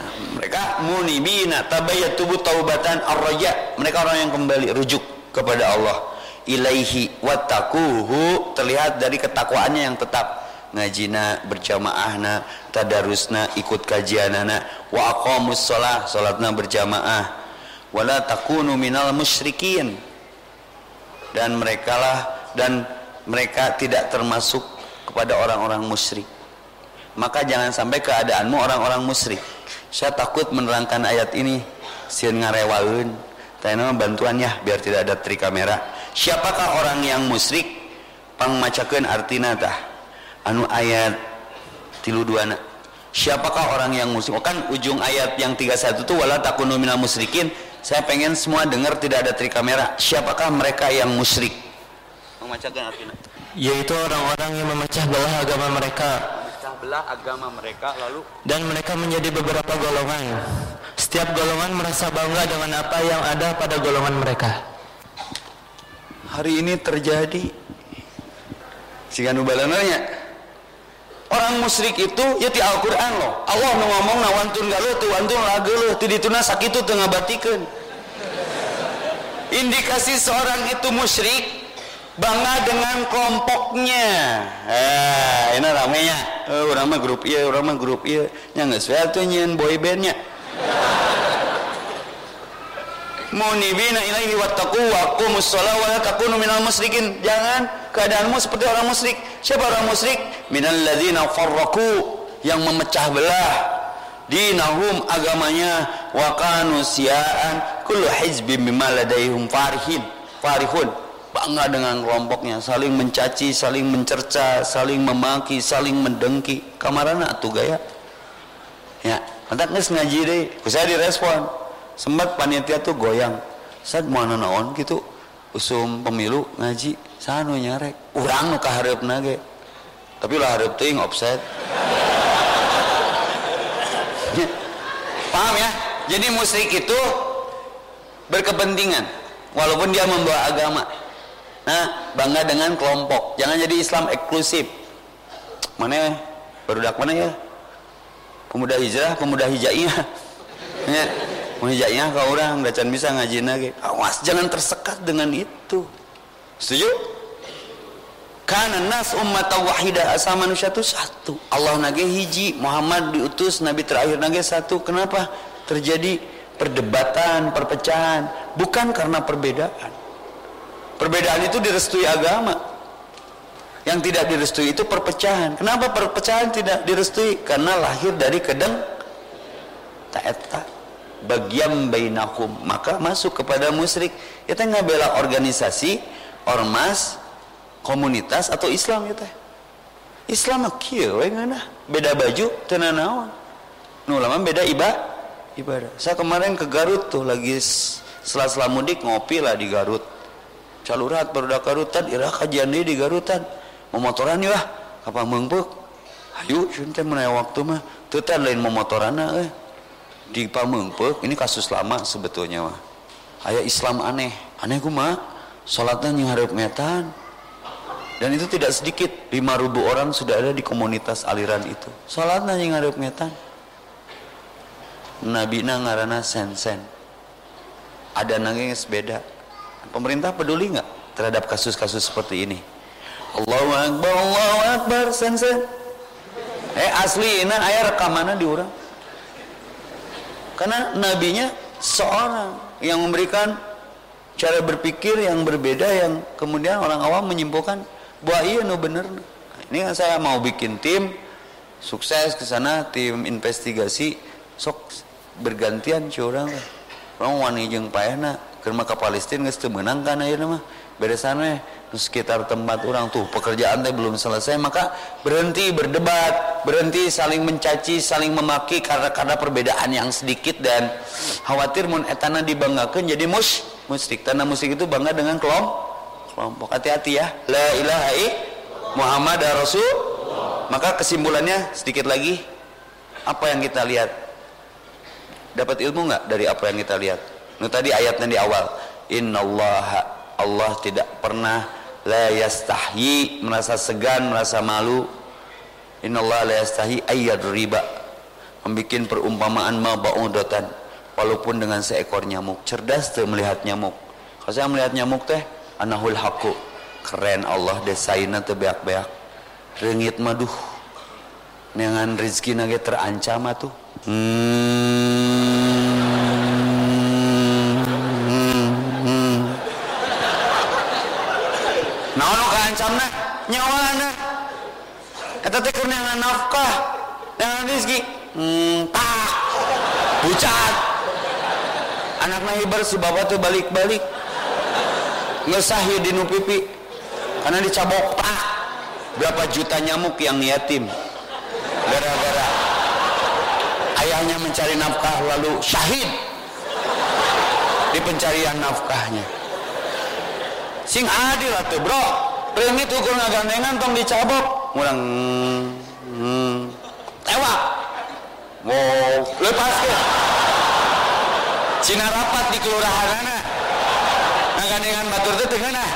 Nah, mereka munibina tubuh taubatan ar-raja mereka orang yang kembali rujuk kepada Allah. Ilaihi wattaquhu. Terlihat dari ketakwaannya yang tetap ngajina berjamaahna tadarusna ikut kajianana. Wa aqamus shalah salatna berjamaah. Wala takunu minal musyrikin. Dan mereka lah dan mereka tidak termasuk kepada orang-orang musyrik. Maka jangan sampai keadaanmu orang-orang musyrik. Saya takut menerangkan ayat ini sieun ngarewaeun tanya bantuannya biar tidak ada trik kamera. Siapakah orang yang musyrik? Pangmacakeun artina tah anu ayat tilu duana siapakah orang yang musyrik oh, kan ujung ayat yang 31 itu wala takunu minal musyrikin. Saya pengen semua dengar tidak ada trik kamera. Siapakah mereka yang musyrik? Memecahkan artinya yaitu orang-orang yang memecah belah agama mereka. Memecah belah agama mereka lalu? Dan mereka menjadi beberapa golongan. Setiap golongan merasa bangga dengan apa yang ada pada golongan mereka. Hari ini terjadi. Si nubalananya orang musyrik itu ya di Al-Quran loh. Allah ngomong nawantun galuh tuh wantun lageluh ti dituna sakitu tengah batikan. Indikasi seorang itu musyrik bangga dengan kelompoknya. Eh ini ramenya. Eh, orang mah grup iya orang mah grup iya. Yang nggak sesuai tuh nyen boy bandnya munibina ilaihi wattaqu wa aqumus shalah wa takunu minal jangan keadaanmu seperti orang musyrik. Siapa orang musyrik? Minal ladzina farraqu yang memecah belah dinahum agamanya. Wa kanu siaan kullu hizbin bima ladaihim farihin farihun. Bangga dengan kelompoknya. Saling mencaci saling mencerca saling memaki saling mendengki. Kamarana atuh gaya? Ya geus ngaji deh. Saya direspon sempat panitia tuh goyang. Saat mana naon gitu usum pemilu ngaji sanu nyarek. Urang nu kahareupna ge tapi lah hareup teuing offset. <laughs> Paham ya? Jadi musrik itu berkepentingan walaupun dia membawa agama. Nah bangga dengan kelompok. Jangan jadi Islam eksklusif. Mana ya? Barudak mana ya? Pemuda hijrah pemuda hijaiyah <laughs> ya hijaiyah kau orang dacan bisa ngaji lagi. Awas jangan tersekat dengan itu. Setuju? Karena nas umat wahidah asal manusia itu satu. Allah nage hiji Muhammad diutus Nabi terakhir nage satu. Kenapa? Terjadi perdebatan perpecahan. Bukan karena perbedaan. Perbedaan itu direstui agama. Yang tidak direstui itu perpecahan. Kenapa perpecahan tidak direstui? Karena lahir dari kedeng ta'eta bagian bainakum maka masuk kepada musyrik. Kita nggak bela organisasi ormas komunitas atau Islam ya teh. Islam kieu we beda baju teu naon nu lama beda ibadah ibadah. Saya kemarin ke Garut tuh lagi setelah mudik ngopi lah di Garut. Calurat barudak Garutan irah kajian di Garutan. Memotoran ya kapal mengpuk ayo sunte menaya waktu mah. Teu lain memotorana eh di Pamengpeuk ini kasus lama sebetulnya mah aya Islam aneh. Aneh kumaha salatna yang hareup metan. Dan itu tidak sedikit. 5000 orang sudah ada di komunitas aliran itu. Salat nanya ngarep ngetan nabi na ngarana sen-sen. Ada nangis beda pemerintah peduli nggak terhadap kasus-kasus seperti ini? Allahu Akbar Allahu Akbar sen-sen. Eh asli ini ayat rekamannya di orang karena nabinya seorang yang memberikan cara berpikir yang berbeda yang kemudian orang awam menyimpulkan buah iya no bener. Ini kan saya mau bikin tim sukses ke sana tim investigasi sok bergantian curang orang. Wani jeung payahna kerma ke Palestina geus teu meunang kana mah beresan we sekitar tempat orang tuh pekerjaan teh belum selesai maka berhenti berdebat berhenti saling mencaci saling memaki karena karena perbedaan yang sedikit dan khawatir mun etana dibanggakeun jadi mus musyrik karena musyrik itu bangga dengan kelompok kelompok. Hati-hati ya. La ilaha Muhammad Rasul. Maka kesimpulannya sedikit lagi apa yang kita lihat? Dapat ilmu nggak dari apa yang kita lihat? Ini tadi ayatnya di awal. Innallaha Allah tidak pernah la yastahyi merasa segan merasa malu. Innallaha la yastahyi ayyad riba membikin perumpamaan ma ba'udatan walaupun dengan seekor nyamuk. Cerdas tuh melihat nyamuk. Kalau saya melihat nyamuk teh anahul haku keren Allah desainnya teu beak-beak. Reungit maduh. Dengan rezeki nage terancam tuh hmm, naon nu kaancamna nyawana eta teh keur nafkah. Dengan rezeki hmm, tah. Pucat. Anakna hibar si bapak tuh balik-balik. Ngesah di pipi. Karena dicabok pak berapa juta nyamuk yang yatim gara-gara ayahnya mencari nafkah lalu syahid di pencarian nafkahnya sing adil atuh bro. Reungit ukur ngagandengan tong dicabok. Murang hmm, tewak. Wow lepas ke? Cina rapat di kelurahan anak gandengan batur itu dengan ah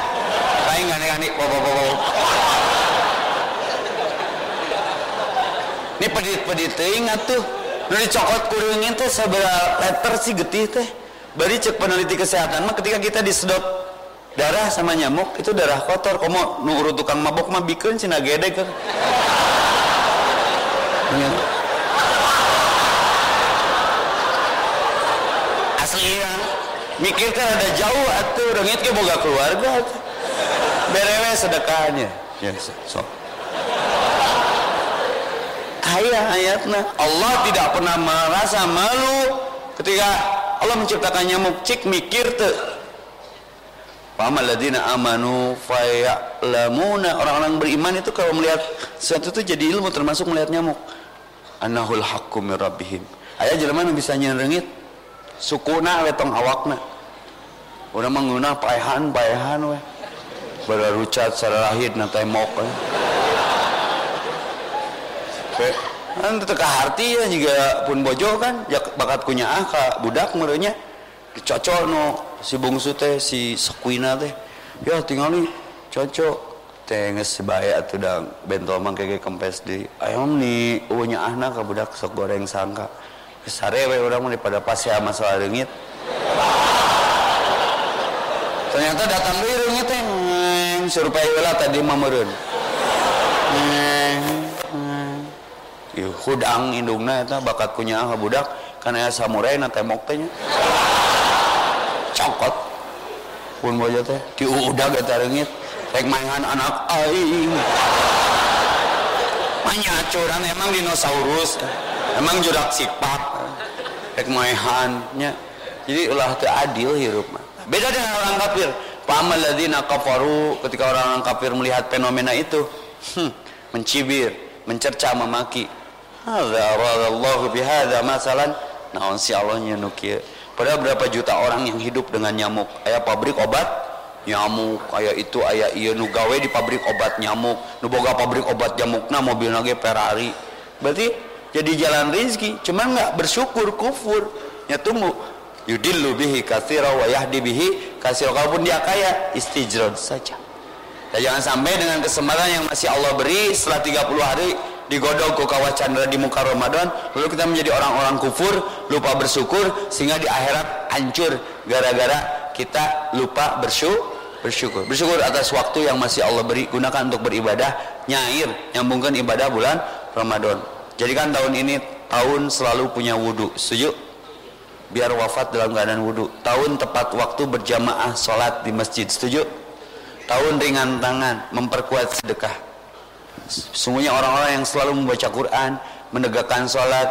paling gandengan bo bo ini pedit pedit ingat tuh. Nu dicokot kurungin teh seberapa liter sih getih teh. Bari cek peneliti kesehatan mah ketika kita disedot darah sama nyamuk itu darah kotor. Komo nu urut tukang mabok mah bikin cina gede kan asli ya mikir kan ada jauh atuh. Rengit ke boga keluarga atuh. Berewe sedekahnya. Ya so bahaya ayatnya Allah tidak pernah merasa malu ketika Allah menciptakan nyamuk. Cik mikir tuh Pamal ladina amanu faya'lamuna. Orang-orang beriman itu kalau melihat sesuatu itu jadi ilmu termasuk melihat nyamuk. Annahul haqqu min rabbihim. Aya jelema bisa nyereungit sukuna we tong awakna. Udah menguna paehan paehan we. Bararucat sarahid na temok kan teu harti ya juga pun bojo kan. Ya bakat kunya ah budak merenya dicocok no si bungsu teh si sakuina teh. Ya tinggal nih cocok. Teh nges sebaya tuh dang bentol mang keke kempes di. Ayam nih unya ahna ka budak sok goreng sangka. Sare we urang mah pada pas ya masalah reungit. Ternyata datang deui reungit teh surupaya heula tadi mah meureun. Ieu hudang indungna eta bakat kunya ka budak. Kana samurai na temok teh nya pun bojo teh diudag eta reungit rek mainan anak aing. Manya curang emang dinosaurus. Emang Jurassic Park rek mainannya. Jadi ulah teu adil hirup mah. Beda dengan orang kafir. Pamal ladina kafaru ketika orang-orang kafir melihat fenomena itu hmm, mencibir mencerca memaki. Hadza aradallahu bihadza masalan. Naon si Allah nya nu kieu padahal berapa juta orang yang hidup dengan nyamuk? Aya pabrik obat? Nyamuk. Aya itu aya ieu nu gawe di pabrik obat nyamuk. Nu pabrik obat nyamukna mobil ge Ferrari. Berarti jadi jalan rizki. Cuman nggak bersyukur kufur. Ya tunggu yudillu bihi katsira wa yahdi bihi katsira. Kalaupun dia kaya istijrad saja. Dan jangan sampai dengan kesempatan yang masih Allah beri setelah 30 hari digodok ke kawah chandra di muka Ramadan lalu kita menjadi orang-orang kufur lupa bersyukur sehingga di akhirat hancur gara-gara kita lupa bersyukur bersyukur. Bersyukur atas waktu yang masih Allah beri gunakan untuk beribadah nyair nyambungkan ibadah bulan Ramadan. Jadikan tahun ini tahun selalu punya wudhu setuju? Biar wafat dalam keadaan wudhu tahun tepat waktu berjamaah sholat di masjid. Setuju? Tahun ringan tangan memperkuat sedekah Sungguhnya orang-orang yang selalu membaca Quran, menegakkan sholat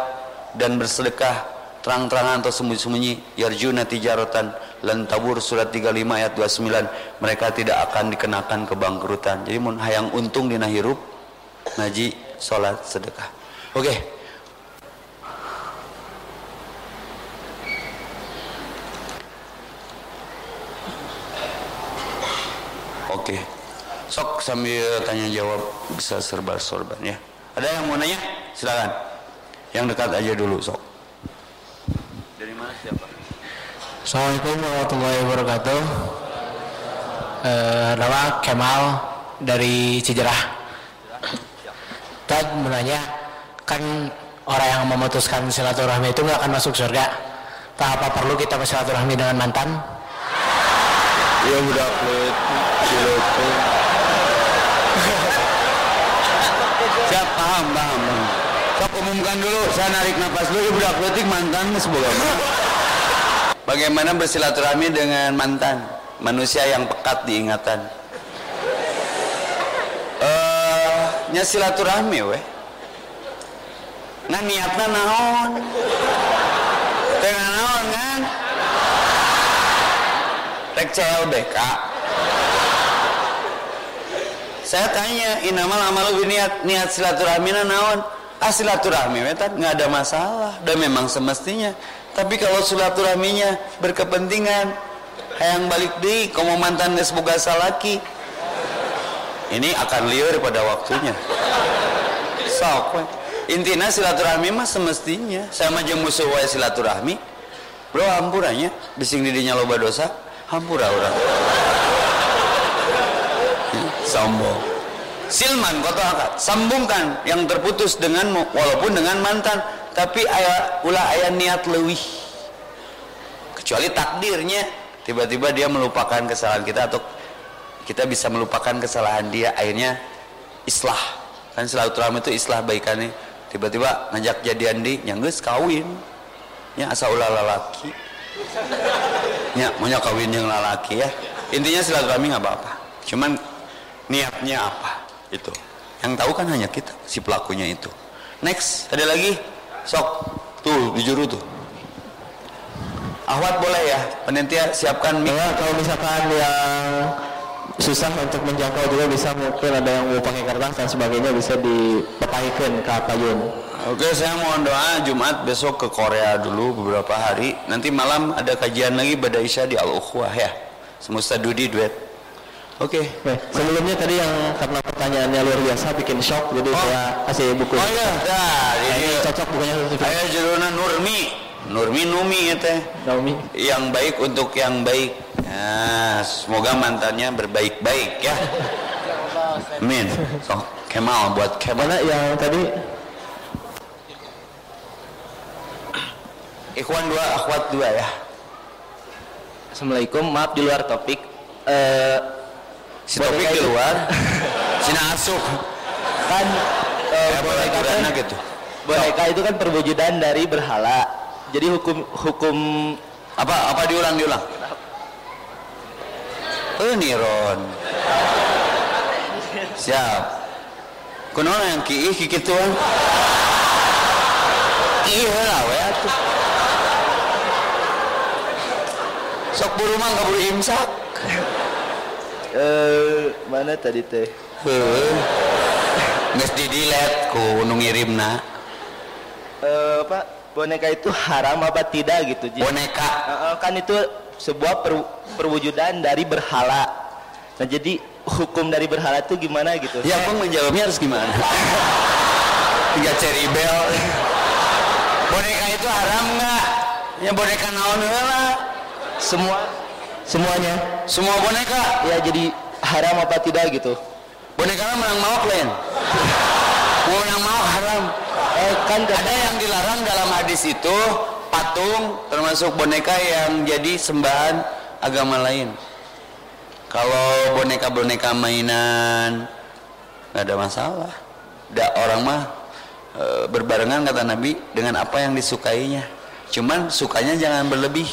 dan bersedekah terang-terangan atau sembunyi-sembunyi yarjuna tijaratan lan tabur surat 35 ayat 29 mereka tidak akan dikenakan kebangkrutan. Jadi mun hayang untung dina hirup ngaji sholat sedekah. Oke. Okay. oke. okay sok sambil tanya jawab bisa serba sorban ya. Ada yang mau nanya? Silakan. Yang dekat aja dulu sok. Dari mana siapa? Assalamualaikum warahmatullahi wabarakatuh. Uh, nama Kemal dari Cijerah. Tad menanya kan orang yang memutuskan silaturahmi itu nggak akan masuk surga. Tak apa perlu kita bersilaturahmi dengan mantan? Ya udah kulit siap paham paham sok umumkan dulu saya narik nafas dulu. Budak letik mantan semoga bagaimana bersilaturahmi dengan mantan? Manusia yang pekat diingatan eh uh, nya silaturahmi weh. Nah niatnya naon? Dengan naon kan? Rek CLBK saya tanya inamal amal niat niat silaturahmi naon? Ah silaturahmi wetan nggak ada masalah. Dan memang semestinya. Tapi kalau silaturahminya berkepentingan hayang balik di komo mantan geus salaki ini akan liur pada waktunya. Sok intinya silaturahmi mah semestinya. Sama jeung musuh wae silaturahmi. Bro hampurannya bising didinya loba dosa. Hampura orang sombong. Silman kota akad sambungkan yang terputus denganmu walaupun dengan mantan tapi ayah ulah ayah niat lebih kecuali takdirnya tiba-tiba dia melupakan kesalahan kita atau kita bisa melupakan kesalahan dia akhirnya islah. Kan silaturahmi itu islah baikannya tiba-tiba ngajak jadian di nyanggus kawin ya asal ulah lalaki. Ya maunya kawin yang lalaki ya. Intinya silaturahmi nggak apa-apa. Cuman niatnya apa itu yang tahu kan hanya kita si pelakunya itu next ada lagi sok tuh di juru tuh Ahwat boleh ya penitia siapkan mic Ya, kalau misalkan yang susah untuk menjangkau juga bisa mungkin ada yang mau pakai kertas dan sebagainya bisa dipepahikeun ke payun. Oke, saya mohon doa Jumat besok ke Korea dulu beberapa hari. Nanti malam ada kajian lagi pada Isya di Al Ukhwah ya. Semesta Dudi duet. Oke. Oke, sebelumnya tadi yang karena pertanyaannya luar biasa bikin shock jadi Oh. saya kasih buku. Oh iya, dah. Nah, ini Ini cocok bukunya saya judulnya Nurmi. Nurmi Numi ya teh. Naomi. Yang baik untuk yang baik. Ya, semoga mantannya berbaik-baik ya. Amin. So, Kemal buat Kemal. Mana yang tadi Ikhwan dua, akhwat dua ya. Assalamualaikum, maaf di luar topik. Eh, Si topik di luar. Sina asup. kan eh, Ya, boneka kan, gitu. boneka itu kan perwujudan dari berhala. Jadi hukum hukum Apa apa diulang diulang? Eh Niron. Siap. Kunaon yang kiih kikituan? Iya lah we atuh. Sok buru mah kaburu imsak. Eh mana tadi teh? Heuh. Geus di delete ku nu ngirimna. Eh, apa? Boneka itu haram apa tidak gitu? Ji? Boneka. Eh, eh, kan itu sebuah per- perwujudan dari berhala. Nah, jadi hukum dari berhala itu gimana gitu? Ya abang menjawabnya harus gimana? <laughs> Tiga cherry bell. Boneka itu haram nggak? Ya boneka naon heula. Semua semuanya Semua boneka. ya jadi haram apa tidak gitu? Boneka menang mawak lain. <laughs> Mau menang mawak haram. Eh, kan Ada yang dilarang dalam hadis itu patung termasuk boneka yang jadi sembahan agama lain. Kalau boneka-boneka mainan nggak ada masalah. Da, orang mah e, berbarengan kata Nabi dengan apa yang disukainya. Cuman sukanya jangan berlebih.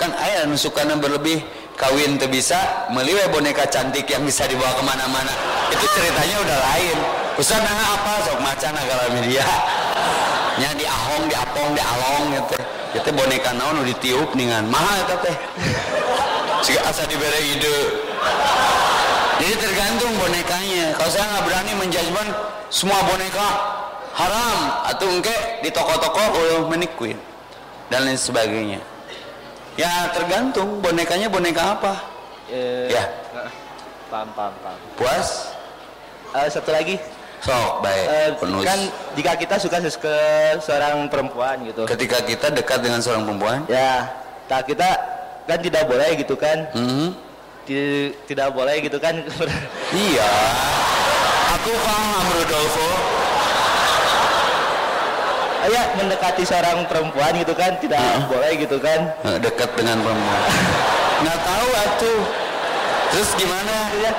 Kan ayah nu sukana berlebih kawin tuh bisa meliwe boneka cantik yang bisa dibawa ke mana-mana. Itu ceritanya udah lain. Ustaz nah apa? Sok macan agak media. Nya di ahong di apong di along gitu itu boneka naon nu ditiup ningan. Mahal eta teh. Jika asa dibere ide. Jadi tergantung bonekanya. Kalau saya nggak berani menjudgment semua boneka haram. Atau enggak di toko-toko ulah menikuin dan lain sebagainya ya tergantung. Bonekanya boneka apa? Eh, ya. Paham paham paham. puas? Eh, satu lagi. Sok baik. Penuh kan jika kita suka ke seorang perempuan gitu. Ketika kita dekat dengan seorang perempuan? Ya tak kita kan tidak boleh gitu kan. Mhm, Ti- tidak boleh gitu kan. <laughs> Iya. Aku paham Rudolfo ya mendekati seorang perempuan gitu kan tidak boleh gitu kan. Eh, dekat dengan perempuan. Nggak tahu atuh. Terus gimana? Ya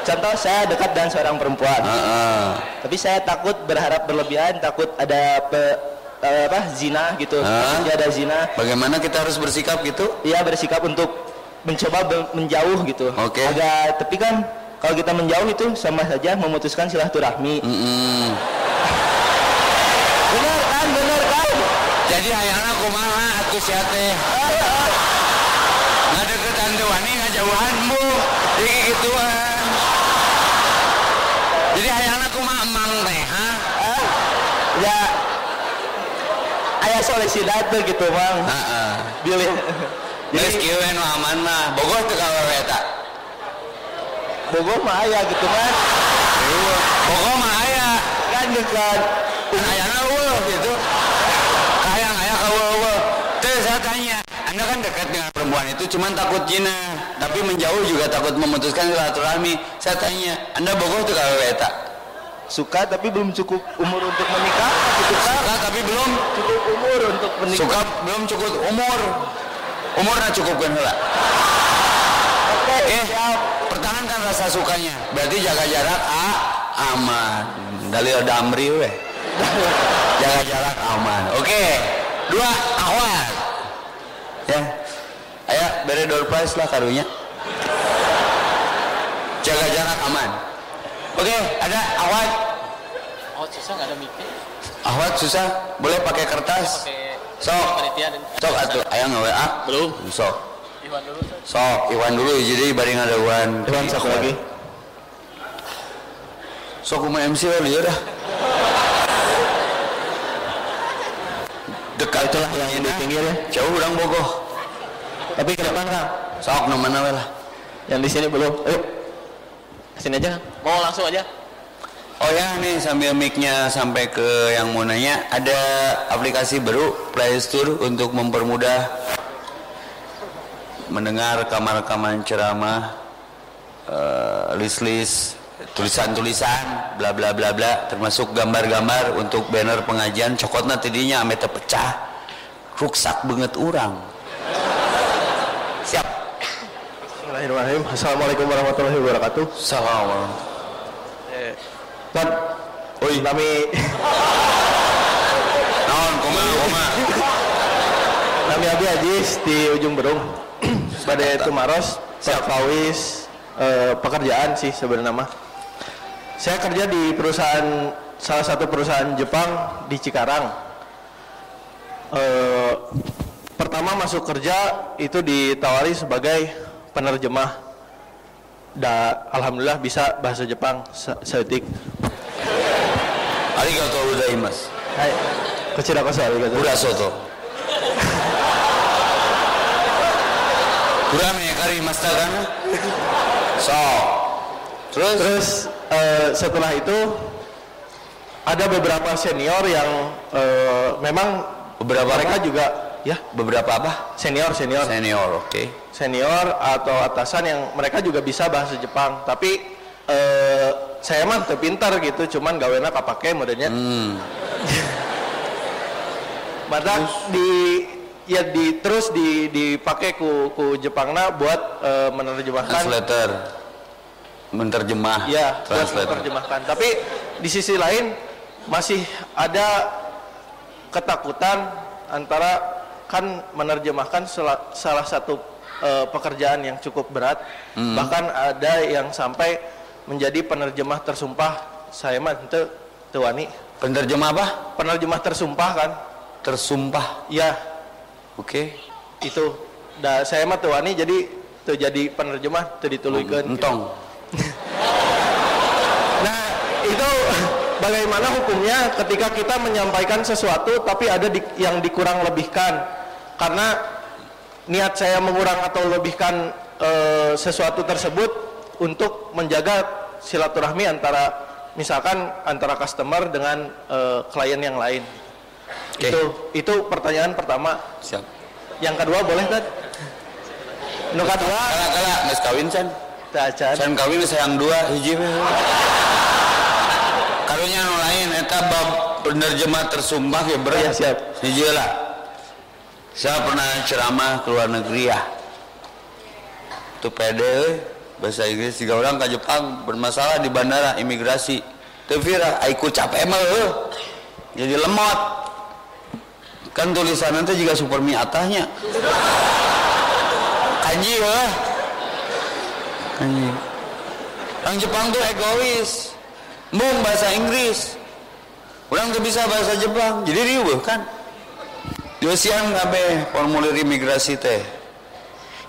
contoh saya dekat dengan seorang perempuan. Heeh. tapi saya takut berharap berlebihan takut ada pe- eh, apa zina gitu? Takutnya ada zina. Bagaimana kita harus bersikap gitu? Ya bersikap untuk mencoba be- menjauh gitu. Oke. agak tapi kan kalau kita menjauh itu sama saja memutuskan silaturahmi. Mm-mm. benar kan benar kan jadi ayana kumaha atuh sia teh. Nggak deketan tuh wani ngajauhan bu. Jadi gituan. Jadi ayana kumaha emang teh ha? Ah, ya. Ayah solusi datu gitu bang Heeh. jadi kieu nu aman mah. Bogoh teu kawewe eta bogo mah ayah gitu kan bogoh mah aya. Kan dekat. Ayana eueuh gitu kayang aya ka eueuh teu saya tanya anda kan dekat dengan perempuan itu cuman takut zina tapi menjauh juga takut memutuskan silaturahmi. Saya tanya anda bogoh teu kawewe eta suka tapi belum cukup umur untuk menikah? Kan suka tapi belum. Cukup umur untuk menikah. Suka belum cukup umur. Umurnya cukup kan oke oke siap. pertahankan rasa sukanya. Berarti jaga jarak a aman. Dalil damri we <laughs> jaga jarak aman. Oke dua awal ya. Ayo beri door prize lah karunya. Jaga jarak aman. Oke ada awal Oh, susah nggak ada mikir. Ahwat susah. Boleh pakai kertas? Sok. sok atuh. Aya nggak WA belum. sok. Iwan dulu. Sok Iwan dulu. Jadi bari ngadewan Iwan. Satu lagi. sok kuma MC lah lieu dah dekat Itulah yang di pinggir ya. jauh urang bogoh Tapi ke depan Kang. sok nu mana we lah Yang di sini belum. Ayo. Sini aja Kang. Mau langsung aja. Oh ya nih sambil mic-nya sampai ke yang mau nanya ada aplikasi baru Play Store untuk mempermudah mendengar rekaman-rekaman ceramah eh, list-list tulisan-tulisan bla bla bla bla termasuk gambar-gambar untuk banner pengajian cokotna tidinya ame pecah ruksak banget orang siap Bismillahirrahmanirrahim. Assalamualaikum warahmatullahi wabarakatuh. salam Tad, Oi. kami <laughs> naon kumaha kumaha kami Abi Ajis di ujung Berung. Pada Tumaros, Pak Fawis, eh, pekerjaan sih sebenarnya mah. Saya kerja di perusahaan salah satu perusahaan Jepang di Cikarang. Eh, pertama masuk kerja itu ditawari sebagai penerjemah. Da, alhamdulillah bisa bahasa Jepang se- arigatou gozaimasu Hai, gitu. Pura soto. Pura me kari masta kan? So. Terus Terus eh, setelah itu ada beberapa senior yang eh, memang beberapa mereka apa? juga ya beberapa apa? senior senior Senior, oke. senior atau atasan yang mereka juga bisa bahasa Jepang tapi eh, saya mah teu pintar gitu cuman gawena kapake modelnya Hmm. <laughs> mata di ya di terus di dipakai ku ku Jepangna buat eh, menerjemahkan Translator. Menerjemah. Ya, menerjemahkan. Tapi di sisi lain masih ada ketakutan antara kan menerjemahkan salah, salah satu eh, pekerjaan yang cukup berat. Hmm. Bahkan ada yang sampai menjadi penerjemah tersumpah. Saya mah teu wani. Penerjemah apa? Penerjemah tersumpah kan? Tersumpah. Ya, Oke. itu. Da, saya mah teu wani jadi teu jadi penerjemah dituluykeun. Entong itu bagaimana hukumnya ketika kita menyampaikan sesuatu tapi ada di, yang dikurang lebihkan karena niat saya mengurang atau lebihkan eh, sesuatu tersebut untuk menjaga silaturahmi antara misalkan antara customer dengan eh, klien yang lain. Oke. Itu itu pertanyaan pertama. Siap. Yang kedua boleh kan? Nu kedua, Kala kala geus kawin can. Can kawin sayang dua hiji. Karunya nu lain eta bab penerjemah tersumpah ya berat. Iya, siap. Saya pernah ceramah ke luar negeri ya. Itu pede euy. bahasa Inggris tiga orang ke Jepang bermasalah di bandara imigrasi. Teu vira aiku capek mah euy. Jadi lemot. Kan tulisan nanti juga super mi atahnya. Kanji ya. Kanji. Orang Jepang tuh egois. Mung bahasa Inggris. Orang tuh bisa bahasa Jepang. Jadi riuh kan. Diusian kabeh formulir imigrasi teh.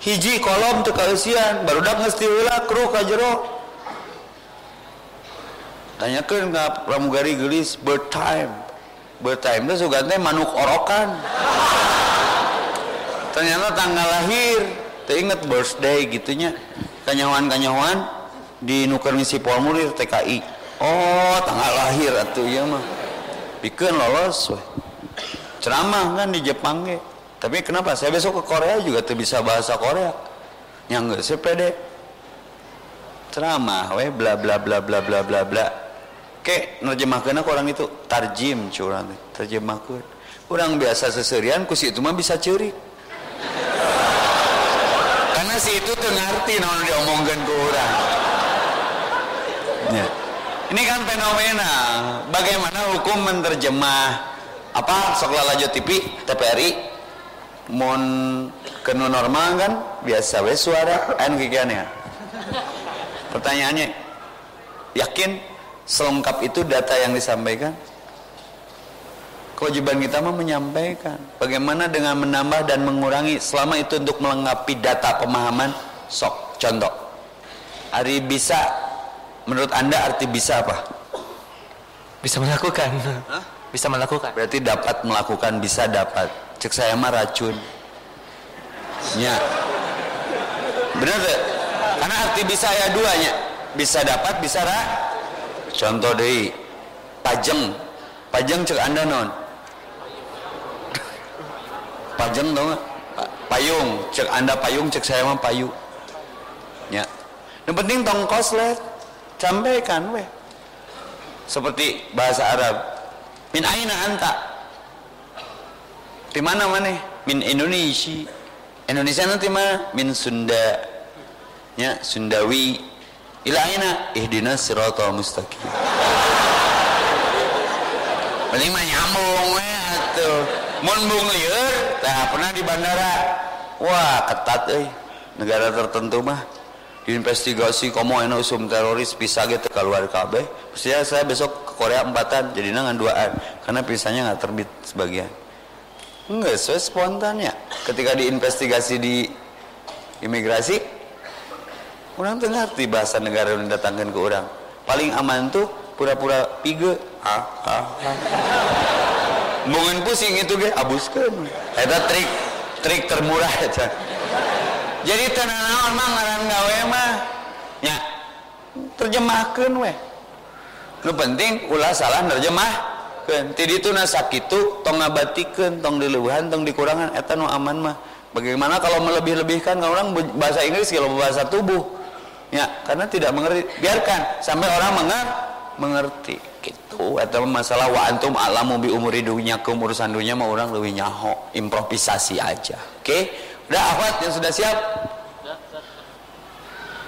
Hiji kolom teu kausian, barudak geus tiheula kru ka jero. Tanyakeun ka pramugari gelis birth time. Birth time manuk orokan. Ternyata tanggal lahir, teu inget birthday gitunya. Kanyawan-kanyawan di nuker ngisi formulir TKI. Oh, tanggal lahir atuh ieu mah. Pikeun lolos we. Ceramah kan di Jepang ge. Tapi kenapa? Saya besok ke Korea juga tuh bisa bahasa Korea. Yang enggak saya pede. Ceramah we bla bla bla bla bla bla bla. Oke, nerjemahkeun aku orang itu tarjim curang teh. Terjemahkeun. Orang biasa seserian ku si itu mah bisa ceurik. Karena si itu tuh ngerti naon diomongkeun ku urang. Ya. Ini kan fenomena. Bagaimana hukum menerjemah apa sok lalajo TV TPRI mon kenu normal kan? Biasa we suara. Anu kikian ya. Pertanyaannya yakin selengkap itu data yang disampaikan? Kewajiban kita mah menyampaikan. Bagaimana dengan menambah dan mengurangi selama itu untuk melengkapi data pemahaman? Sok contoh hari bisa menurut anda arti bisa apa? Bisa melakukan. Hah? bisa melakukan. Berarti dapat melakukan bisa dapat. Cek saya mah racun. Ya. Benar gak? karena arti bisa ya duanya. Bisa dapat bisa ra. Contoh deh pajeng. Pajeng cek anda non. Pajeng tau gak? payung. Cek anda payung cek saya mah payu. Ya. Yang penting tong koslet sampaikan weh. Seperti bahasa Arab. Min aina anta? Di mana mana? Min Indonesia. Indonesia nanti mana min Sunda. Ya Sundawi. Ila aina? Ihdina siratal mustaqim. Paling mah nyambung weh atuh. Mun bung nah pernah di bandara. Wah ketat eh negara tertentu mah diinvestigasi komo enak usum teroris bisa gitu keluar KB Pastinya saya besok ke Korea empatan jadi nangan duaan karena pisahnya nggak terbit sebagian. Enggak sesuai spontan ya. Ketika diinvestigasi di imigrasi orang tuh ngerti bahasa negara yang datangkan ke orang. Paling aman tuh pura-pura pige ah, ah, ah mungkin pusing itu ge abuskan eta trik trik termurah eta jadi tenang naon mah ngaran gawe mah. Nya terjemahkeun we nu penting ulah salah nerjemahkeun. Ti ditu na sakitu tong ngabatikeun tong dileuhan tong dikurangan. Eta nu aman mah. Bagaimana kalau melebih-lebihkan orang bahasa Inggris kalau bahasa tubuh? Ya karena tidak mengerti. Biarkan sampai orang mengerti gitu. Atau masalah wa antum alamu bi umuri dunia ke urusan dunia mau orang lebih nyaho. Improvisasi aja oke? okay? Udah ahwat yang sudah siap?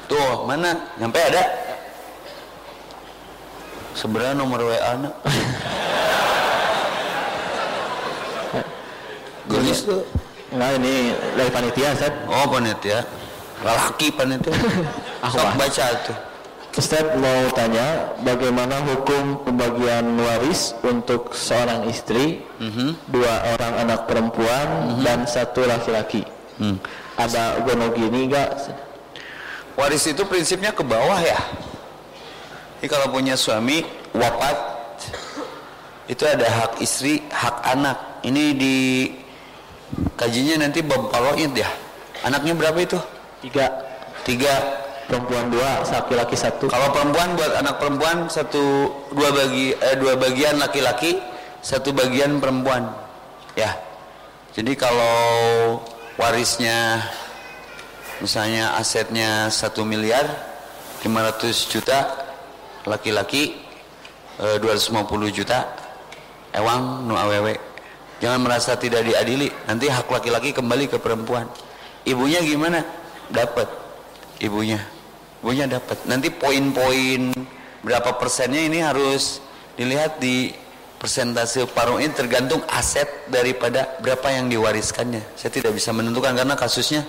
Tuh mana? Nyampe ada? Sebenarnya nomor WA anak. Gelis tuh Nah ini dari panitia Set Oh panitia. Lelaki panitia. <laughs> Sok baca. tuh Ustaz mau tanya bagaimana hukum pembagian waris untuk seorang istri, mm -hmm. dua orang anak perempuan mm -hmm. dan satu laki-laki. Mm. Ada gonogini gak? Waris itu prinsipnya ke bawah ya. Jadi kalau punya suami wafat itu ada hak istri, hak anak. Ini di kajinya nanti bab ya. Anaknya berapa itu? Tiga. Tiga perempuan dua laki-laki satu kalau perempuan buat anak perempuan satu dua bagi eh, dua bagian laki-laki satu bagian perempuan ya jadi kalau warisnya misalnya asetnya satu miliar 500 juta laki-laki eh, 250 juta ewang nu awewe. Jangan merasa tidak diadili nanti hak laki-laki kembali ke perempuan. Ibunya gimana? Dapat. Ibunya. Ibunya dapat. Nanti poin-poin berapa persennya ini harus dilihat di persentase paruh ini tergantung aset daripada berapa yang diwariskannya. Saya tidak bisa menentukan karena kasusnya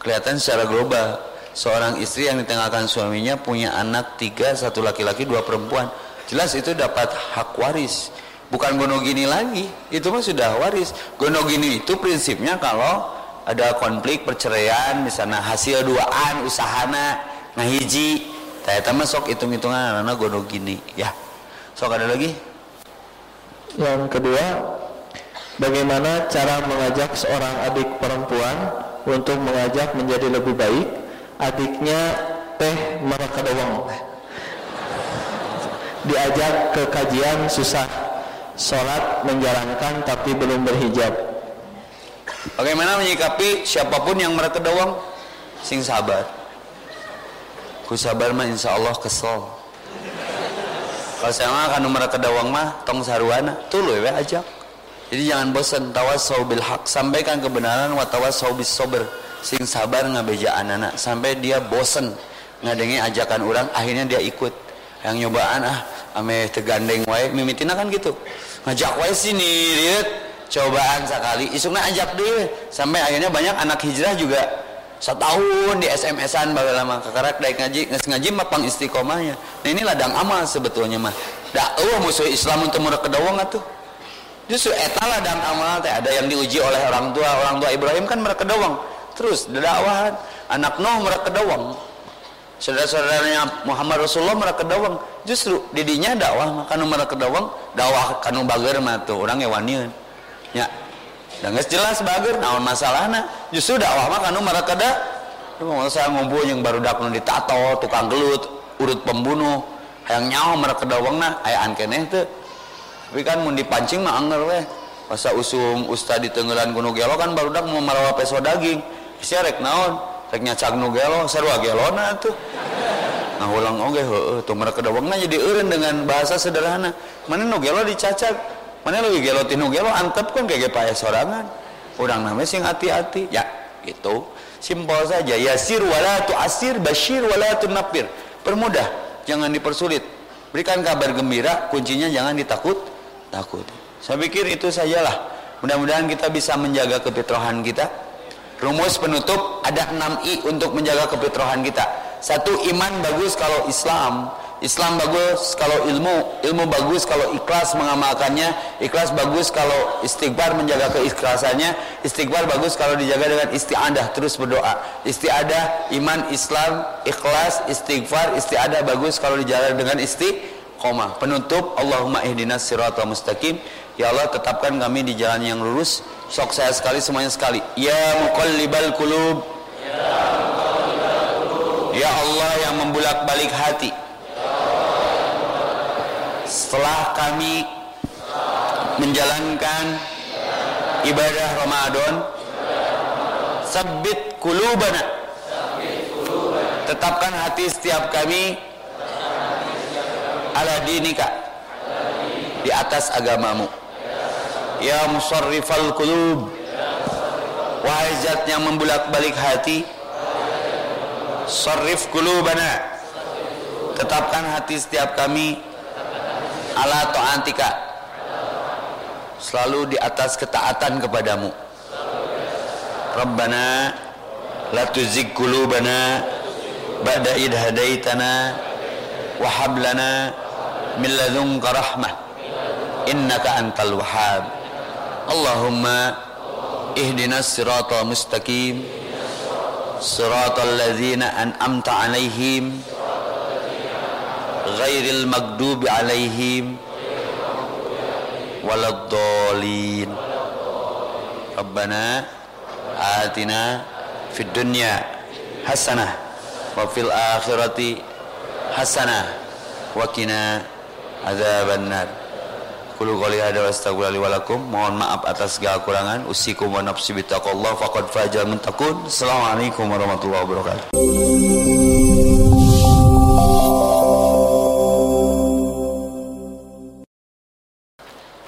kelihatan secara global. Seorang istri yang ditengahkan suaminya punya anak tiga satu laki-laki dua perempuan. Jelas itu dapat hak waris. Bukan gonogini lagi. Itu mah sudah waris. Gonogini itu prinsipnya kalau ada konflik perceraian misalnya hasil duaan usahana ngahiji. Mah sok hitung-hitungan karena gono gini ya sok ada lagi yang kedua bagaimana cara mengajak seorang adik perempuan untuk mengajak menjadi lebih baik? Adiknya teh mereka doang diajak ke kajian susah. Sholat menjalankan tapi belum berhijab. Bagaimana menyikapi siapa pun yang mereka doang sing sabar. Ku sabar mah insya Allah kesel kalau saya mah kan nomor kedawang mah tong saruana tuluy we ajak. Jadi jangan bosan tawasau bil hak sampaikan kebenaran wa tawasau bis sober sing sabar ngabeja anak sampai dia bosan ngadengi ajakan orang akhirnya dia ikut. Yang nyobaan ah ame tegandeng wae mimitina kan gitu. Ngajak wae sini lihat cobaan sekali isuknya ajak deh sampai akhirnya banyak anak hijrah juga setahun di SMS-an bagai lama kakarak daik ngaji nges ngaji mah pang istiqomahnya. Nah ini ladang amal sebetulnya mah. Dakwah musuh Islam untuk mereka kedawang atuh. Justru eta ladang amal teh ada yang diuji oleh orang tua orang tua Ibrahim kan mereka kedawang terus dakwahan anak Nuh mereka kedawang saudara-saudaranya Muhammad Rasulullah mereka kedawang justru didinya dakwah kanu mereka kedawang dakwah kanu bager mah tuh orang ewanian ya dan gak jelas bager naon masalahnya justru dakwah mah kanu mereka dah mau saya ngumpul yang baru dak ditato tukang gelut urut pembunuh. Yang nyawa mereka dawang nah ayah keneh tuh tapi kan mau dipancing mah anger weh. Masa usung ustad di tenggelan gunung gelo kan baru dak mau marawa peso daging. Siarek naon? Rek nyacak nu gelo sarua gelona tuh. Nah ulang oge heeh tuh mereka dawangna jadi eureun dengan bahasa sederhana. Mana nu gelo dicacak mana lagi gelo tinu gelo antep kan kayak payah sorangan. Orang namanya sing hati-hati. Ya gitu. Simpel saja. Yasir wala tu asir bashir wala tu napir permudah jangan dipersulit. Berikan kabar gembira kuncinya jangan ditakut takut. Saya pikir itu sajalah. Mudah-mudahan kita bisa menjaga kepitrohan kita. Rumus penutup ada 6 i untuk menjaga kepitrohan kita. Satu iman bagus kalau Islam Islam bagus kalau ilmu, ilmu bagus kalau ikhlas mengamalkannya, ikhlas bagus kalau istighfar menjaga keikhlasannya, istighfar bagus kalau dijaga dengan istiadah terus berdoa. Istiadah, iman, Islam, ikhlas, istighfar, istiadah bagus kalau dijaga dengan istiqomah. Penutup, Allahumma ihdinas siratal mustaqim. Ya Allah tetapkan kami di jalan yang lurus. Sok saya sekali semuanya sekali. Ya muqallibal qulub. Ya Allah yang membulak-balik hati setelah kami menjalankan ibadah Ramadan sabit kulubana tetapkan hati setiap kami ala dinika di atas agamamu. Ya musarrifal kulub wahai zat yang membulak balik hati sarrif kulubana tetapkan hati setiap kami ala ta'atika selalu di atas ketaatan kepadamu. Rabbana la tuzigh qulubana ba'da id hadaitana wa hab lana min ladunka rahmah. Innaka antal wahhab. Allahumma ihdinas siratal mustaqim. Siratal ladzina an'amta alaihim ghairil maghdubi alaihim waladdallin. Rabbana atina fid dunya hasanah wa fil akhirati hasanah wa qina adzaban nar Kulu qali hada wa astaghfiru wa lakum. Mohon maaf atas segala kurangan usikum wa nafsi bittaqallah faqad fajal muntakun assalamualaikum warahmatullahi wabarakatuh